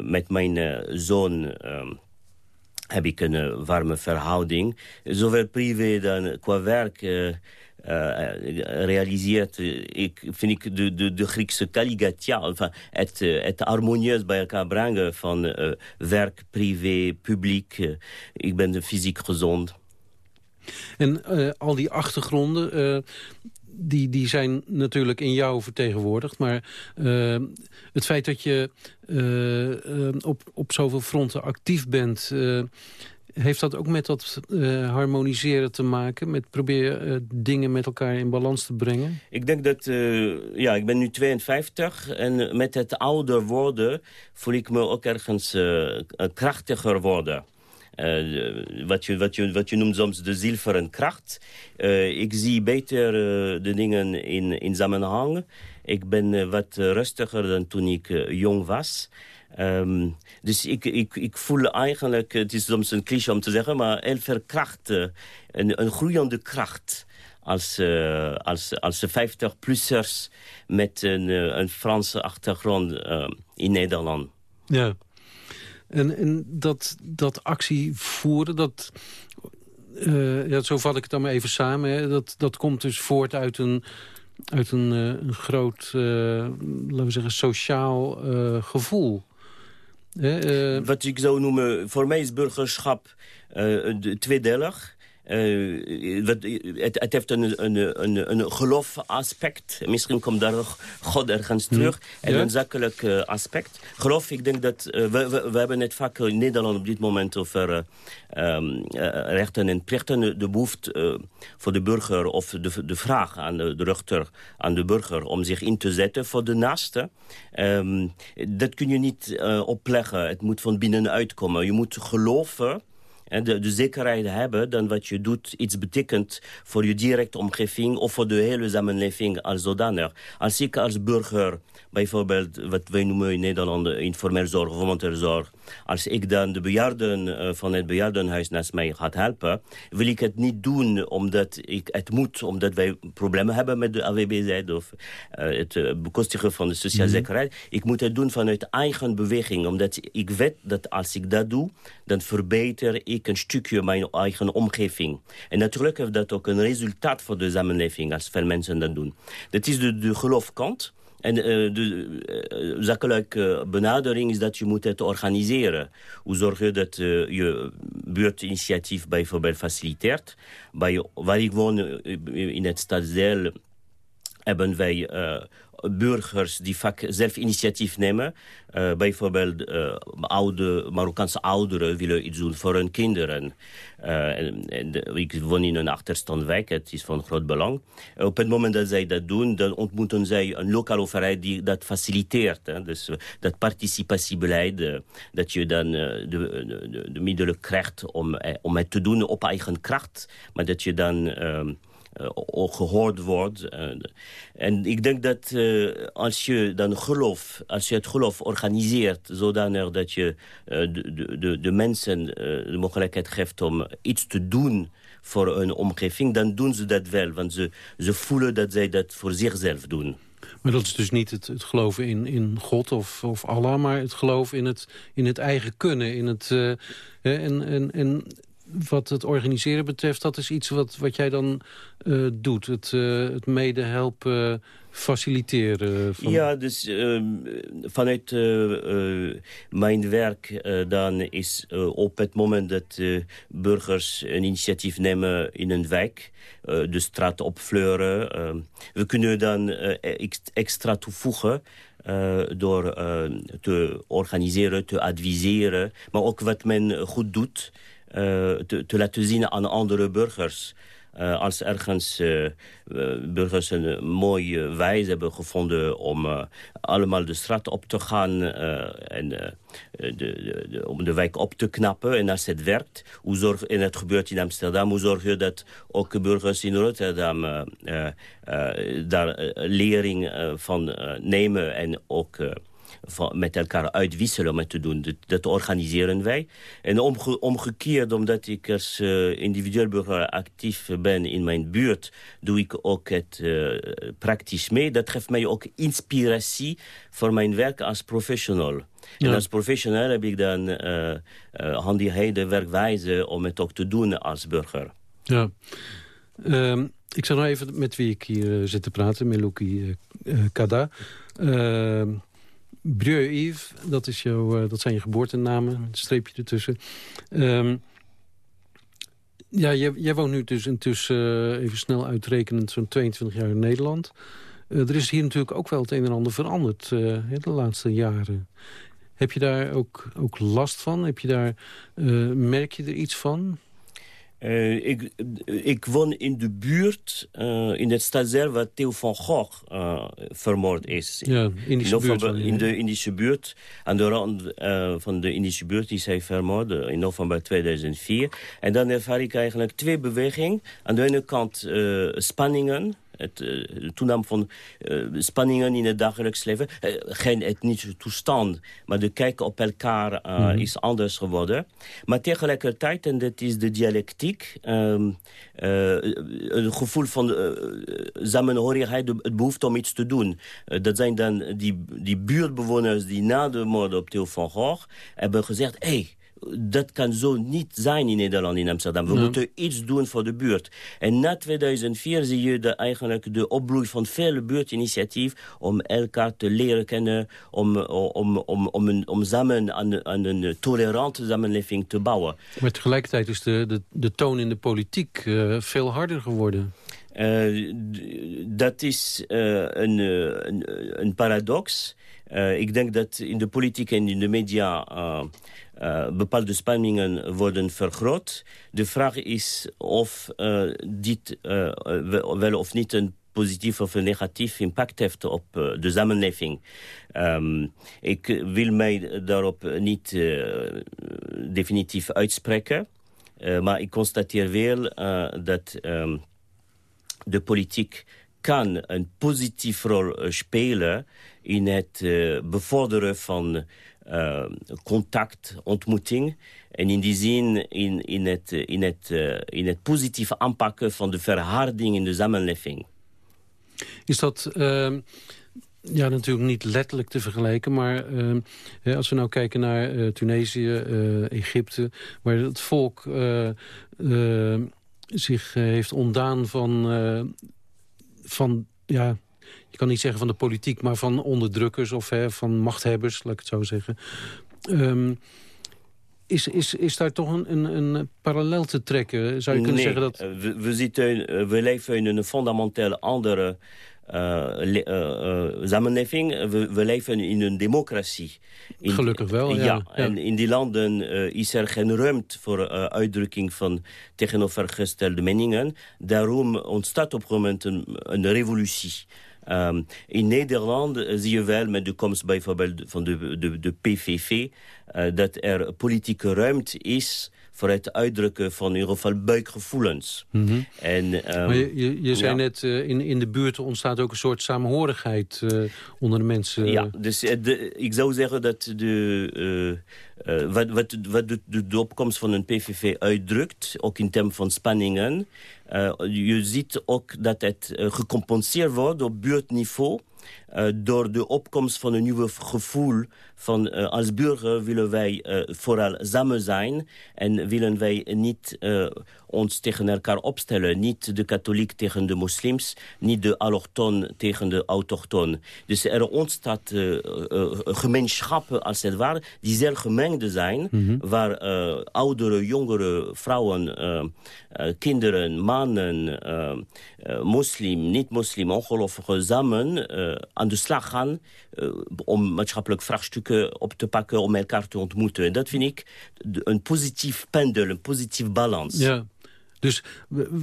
met mijn zoon... Um, heb ik een warme verhouding. Zowel privé dan qua werk uh, realiseert, ik, vind ik de, de, de Griekse kaligatia, enfin, het, het harmonieus bij elkaar brengen van werk, privé, publiek. Ik ben fysiek gezond. En al die achtergronden, die, die zijn natuurlijk in jou vertegenwoordigd. Maar het feit dat je op, op zoveel fronten actief bent... Heeft dat ook met dat uh, harmoniseren te maken? Met proberen uh, dingen met elkaar in balans te brengen? Ik denk dat... Uh, ja, ik ben nu 52 en met het ouder worden... voel ik me ook ergens krachtiger worden. wat, je, wat, je, wat je noemt soms de zilveren kracht. ik zie beter de dingen in, in samenhang. Ik ben wat rustiger dan toen ik jong was... Um, dus ik, ik, ik voel eigenlijk, het is soms een cliché om te zeggen... maar heel veel kracht, een, een groeiende kracht... als, uh, als, als 50-plussers met een, uh, een Franse achtergrond in Nederland. Ja. En, en dat, dat actie voeren, dat... ja, zo vat ik het dan maar even samen. Hè. Dat, dat komt dus voort uit een, uit een, een groot, laten we zeggen, sociaal gevoel. Uh, Wat ik zou noemen, voor mij is burgerschap uh, tweedelig. Uh, het, het, heeft een, een, een. Misschien komt daar God ergens hmm. terug. En een zakelijk uh, aspect. Geloof, ik denk dat... Uh, we, we, we, hebben het vaak in Nederland op dit moment over um, rechten en plichten. De behoefte voor de burger of de, de vraag aan de, de rechter, aan de burger... om zich in te zetten voor de naaste. Um, dat kun je niet opleggen. Het moet van binnenuit komen. Je moet geloven en de, zekerheid hebben dat wat je doet iets betekent voor je directe omgeving of voor de hele samenleving als zodanig. Als ik als burger bijvoorbeeld wat wij noemen in Nederland informeel zorg of monetaire zorg als ik dan de bejaarden van het bejaardenhuis naast mij gaat helpen... wil ik het niet doen omdat ik het moet, omdat wij problemen hebben met de AWBZ... of het bekostigen van de sociale mhm. zekerheid. Ik moet het doen vanuit eigen beweging, omdat ik weet dat als ik dat doe... dan verbeter ik een stukje mijn eigen omgeving. En natuurlijk heeft dat ook een resultaat voor de samenleving als veel mensen dat doen. Dat is de, de geloofkant. En uh, de uh, zakelijke benadering is dat je moet het organiseren. Hoe zorg je dat je buurtinitiatief bijvoorbeeld faciliteert? Bij, waar ik woon in het stadsdeel hebben wij burgers die vaak zelf initiatief nemen. Uh, bijvoorbeeld uh, oude, Marokkaanse ouderen willen iets doen voor hun kinderen. Uh, en, ik woon in een achterstandwijk, het is van groot belang. op het moment dat zij dat doen, dan ontmoeten zij een lokale overheid die dat faciliteert. Hè. Dus dat participatiebeleid, dat je dan de, de, de, middelen krijgt om, om het te doen op eigen kracht. Maar dat je dan ehm, gehoord wordt. Uh, en ik denk dat uh, als je dan geloof, als je het geloof organiseert... zodanig dat je de, de, de mensen de mogelijkheid geeft om iets te doen voor hun omgeving... dan doen ze dat wel, want ze, ze voelen dat zij dat voor zichzelf doen. Maar dat is dus niet het, het geloven in, in God of, of Allah... maar het geloof in het, in het eigen kunnen. In het, en, en, en wat het organiseren betreft, dat is iets wat, wat jij dan uh, doet. Het, uh, het mede helpen faciliteren. Van... Ja, dus uh, vanuit uh, mijn werk dan is op het moment dat burgers een initiatief nemen in een wijk, de straat opfleuren, we kunnen dan extra toevoegen. Door te organiseren, te adviseren. Maar ook wat men goed doet. Eh, te, te, laten zien aan andere burgers. Uh, als ergens uh, burgers een mooie wijze hebben gevonden om uh, allemaal de straat op te gaan en de, de, de, om de wijk op te knappen. En als het werkt, hoe zorg, en het gebeurt in Amsterdam, hoe zorg je dat ook burgers in Rotterdam daar lering van nemen en ook met elkaar uitwisselen met te doen. Dat, dat organiseren wij. En omge omgekeerd, omdat ik als uh, individueel burger actief ben in mijn buurt... doe ik ook het uh, praktisch mee. Dat geeft mij ook inspiratie voor mijn werk als professional. En als professional heb ik dan uh, handigheden, werkwijze om het ook te doen als burger. Ja. Um, ik zal nou even met wie ik hier zit te praten, Melouki Kada. Uh, Brieu Yves, dat, is jouw, uh, dat zijn je geboortenamen, een streepje ertussen. Um, ja, jij, jij, woont nu dus intussen, uh, even snel uitrekenend, zo'n 22 jaar in Nederland. Uh, er is hier natuurlijk ook wel het een en ander veranderd de laatste jaren. Heb je daar ook, ook last van? Heb je daar, merk je er iets van? Uh, ik, ik woon in de buurt, uh, in het stadsdeel waar Theo van Gogh uh, vermoord is. Ja, Indische in buurt. In de Indische buurt. Aan de rand van de Indische buurt is hij vermoord in november 2004. En dan ervaar ik eigenlijk twee bewegingen. Aan de ene kant spanningen het, uh, de toename van uh, spanningen in het dagelijks leven. Uh, geen etnische toestand, maar de kijk op elkaar mm -hmm. is anders geworden. Maar tegelijkertijd, en dat is de dialectiek... Um, een gevoel van samenhorigheid, het behoefte om iets te doen. dat zijn dan die, die buurtbewoners die na de moord op Theo van Gogh hebben gezegd... Hey, dat kan zo niet zijn in Nederland, in Amsterdam. We moeten iets doen voor de buurt. En na 2004 zie je de, eigenlijk de opbloei van vele buurtinitiatieven... om elkaar te leren kennen, om, om, om, om, een, om samen aan, aan, een tolerante samenleving te bouwen. Maar tegelijkertijd is de, de, de toon in de politiek uh, veel harder geworden. Uh, dat is uh, een, een, een paradox. ik denk dat in de politiek en in de media uh, bepaalde spanningen worden vergroot. De vraag is of uh, dit uh, wel of niet een positief of een negatief impact heeft op de samenleving. Um, ik wil mij daarop niet definitief uitspreken. maar ik constateer wel dat um, de politiek kan een positieve rol spelen in het bevorderen van contact, ontmoeting. En in die zin in, in, het, in, het, in het positieve aanpakken van de verharding in de samenleving. Is dat... Ja, natuurlijk niet letterlijk te vergelijken. Maar als we nou kijken naar Tunesië, Egypte... waar het volk zich heeft ontdaan van... van ja, je kan niet zeggen van de politiek... maar van onderdrukkers of hè, van machthebbers, laat ik het zo zeggen... Um, is, is, is daar toch een, een, een parallel te trekken? Zou je kunnen nee, zeggen dat... We, we, zitten, we leven in een fundamenteel andere uh, uh, samenleving. We, we, leven in een democratie. In, Gelukkig wel, ja. ja. En in die landen is er geen ruimte voor uitdrukking van tegenovergestelde meningen. Daarom ontstaat op een moment een, een revolutie. Um, in Nederland zie je wel met de komst bijvoorbeeld van de, de, de PVV... Uh, dat er politieke ruimte is voor het uitdrukken van in ieder geval buikgevoelens. Mm -hmm. en, um, maar je, je, je zei ja. net, uh, in, in de buurt ontstaat ook een soort samenhorigheid uh, onder de mensen. Ja, dus de, ik zou zeggen dat de, uh, wat, wat, wat de, de, de, opkomst van een PVV uitdrukt, ook in termen van spanningen, je ziet ook dat het gecompenseerd wordt op buurtniveau uh, door de opkomst van een nieuwe gevoel van uh, als burger willen wij uh, vooral samen zijn en willen wij niet ons tegen elkaar opstellen. Niet de katholiek tegen de moslims, niet de allochton tegen de autochton. Dus er ontstaat gemeenschappen als het ware die zeer gemengd zijn, mm -hmm. waar oudere, jongere, vrouwen, kinderen, mannen, moslim, niet-moslim, ongelovigen samen aan de slag gaan uh, om maatschappelijk vraagstukken op te pakken, om elkaar te ontmoeten. En dat vind ik een positief pendel, een positief balans. Ja. Dus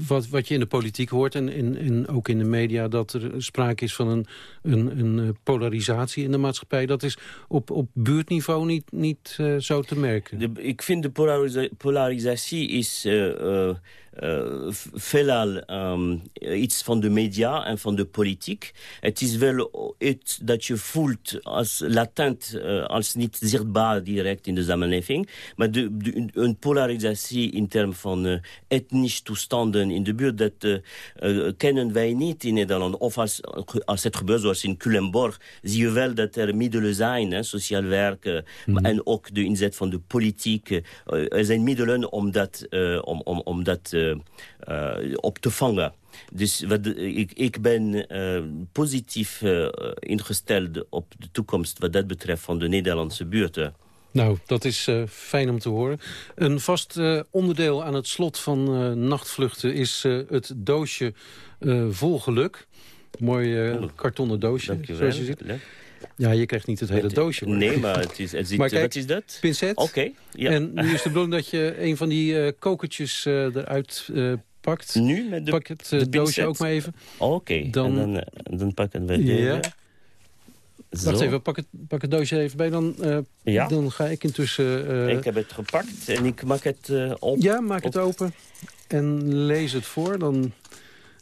wat, wat je in de politiek hoort en, en, en ook in de media... dat er sprake is van een, een, een eh, polarisatie in de maatschappij... dat is op, op buurtniveau niet, niet uh, zo te merken. De, ik vind de polarisatie, polarisatie is... Uh, uh, veelal um, iets van de media en van de politiek. Het is wel iets dat je voelt als latent, uh, als niet zichtbaar direct in de samenleving. Maar de, de, een polarisatie in termen van etnische toestanden in de buurt, dat kennen wij niet in Nederland. Of als, als het gebeurt zoals in Culemborg, zie je wel dat er middelen zijn, hè, sociaal werk mm -hmm. en ook de inzet van de politiek. er zijn middelen om dat, om, om, om dat op te vangen. Dus wat, ik, ik ben uh, positief uh, ingesteld op de toekomst wat dat betreft van de Nederlandse buurten. Nou, dat is uh, fijn om te horen. Een vast uh, onderdeel aan het slot van uh, nachtvluchten is het doosje vol geluk. Mooi oh, kartonnen doosje, zoals je ziet. Ja, je krijgt niet het hele doosje. Maar. Nee, maar het is, het ziet, [LAUGHS] maar kijk, wat is dat? Pincet. Oké. Okay, ja. En nu is de bedoeling dat je een van die uh, kokertjes uh, eruit uh, pakt. Nu? Met de, pak het doosje ook maar even. Oké, okay. dan, dan, dan pakken we deze. Ja. Zo. Wacht even, pak het, pak het doosje even bij. Dan, ja. dan ga ik intussen... ik heb het gepakt en ik maak het op. Ja, maak op. het open. En lees het voor. Dan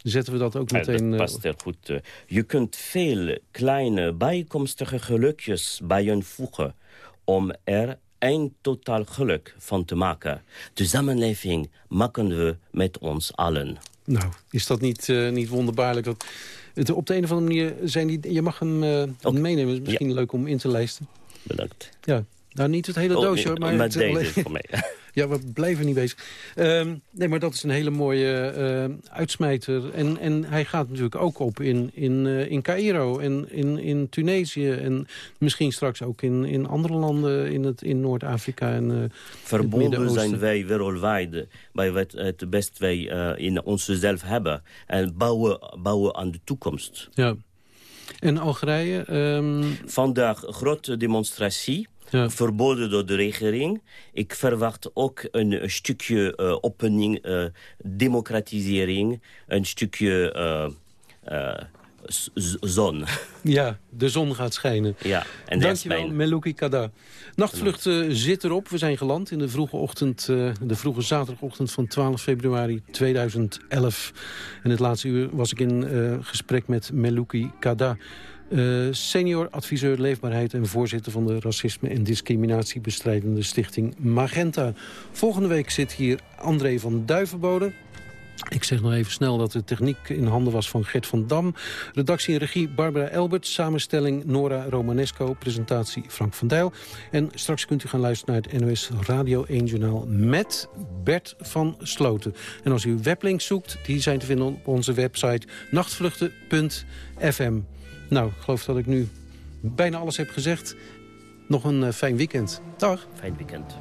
zetten we dat ook meteen... dat past heel goed. Je kunt veel kleine bijkomstige gelukjes bij je voegen... om er een totaal geluk van te maken. De samenleving maken we met ons allen. Nou, is dat niet, uh, niet wonderbaarlijk? Dat het, op de een of andere manier zijn die... Je mag hem uh, okay. meenemen. Misschien ja. leuk om in te lijsten. Bedankt. Ja, nou niet het hele oh, doosje, maar... Maar deze [LAUGHS] voor mij. [LAUGHS] Ja, we blijven niet bezig. Um, nee, maar dat is een hele mooie uh, uitsmijter. En, en hij gaat natuurlijk ook op in, in, uh, in Cairo en in, in Tunesië. En misschien straks ook in, in andere landen in, het, in Noord-Afrika en uh, Verbonden zijn wij wereldwijd bij wat het best wij in onszelf hebben. En bouwen, bouwen aan de toekomst. Ja. En Algerije? Um... Vandaag grote demonstratie ja. verboden door de regering. Ik verwacht ook een, een stukje uh, opening, uh, democratisering, een stukje uh, zon. [LAUGHS] Ja, de zon gaat schijnen. Ja, en Dankjewel, mijn... Meluki Kada. Nachtvlucht uh, zit erop. We zijn geland in de vroege, ochtend, de vroege zaterdagochtend van 12 februari 2011. En het laatste uur was ik in gesprek met Meluki Kada. Uh, senior adviseur leefbaarheid en voorzitter van de racisme- en discriminatiebestrijdende stichting Magenta. Volgende week zit hier André van Duivenbode. Ik zeg nog even snel dat de techniek in handen was van Gert van Dam. Redactie en regie Barbara Elbert. Samenstelling Nora Romanesco. Presentatie Frank van Dijl. En straks kunt u gaan luisteren naar het NOS Radio 1 Journaal met Bert van Sloten. En als u weblinks zoekt, die zijn te vinden op onze website nachtvluchten.fm. Nou, ik geloof dat ik nu bijna alles heb gezegd. Nog een uh, fijn weekend. Dag. Fijn weekend.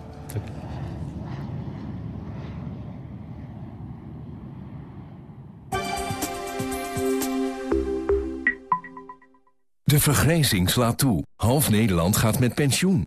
De vergrijzing slaat toe. Half Nederland gaat met pensioen.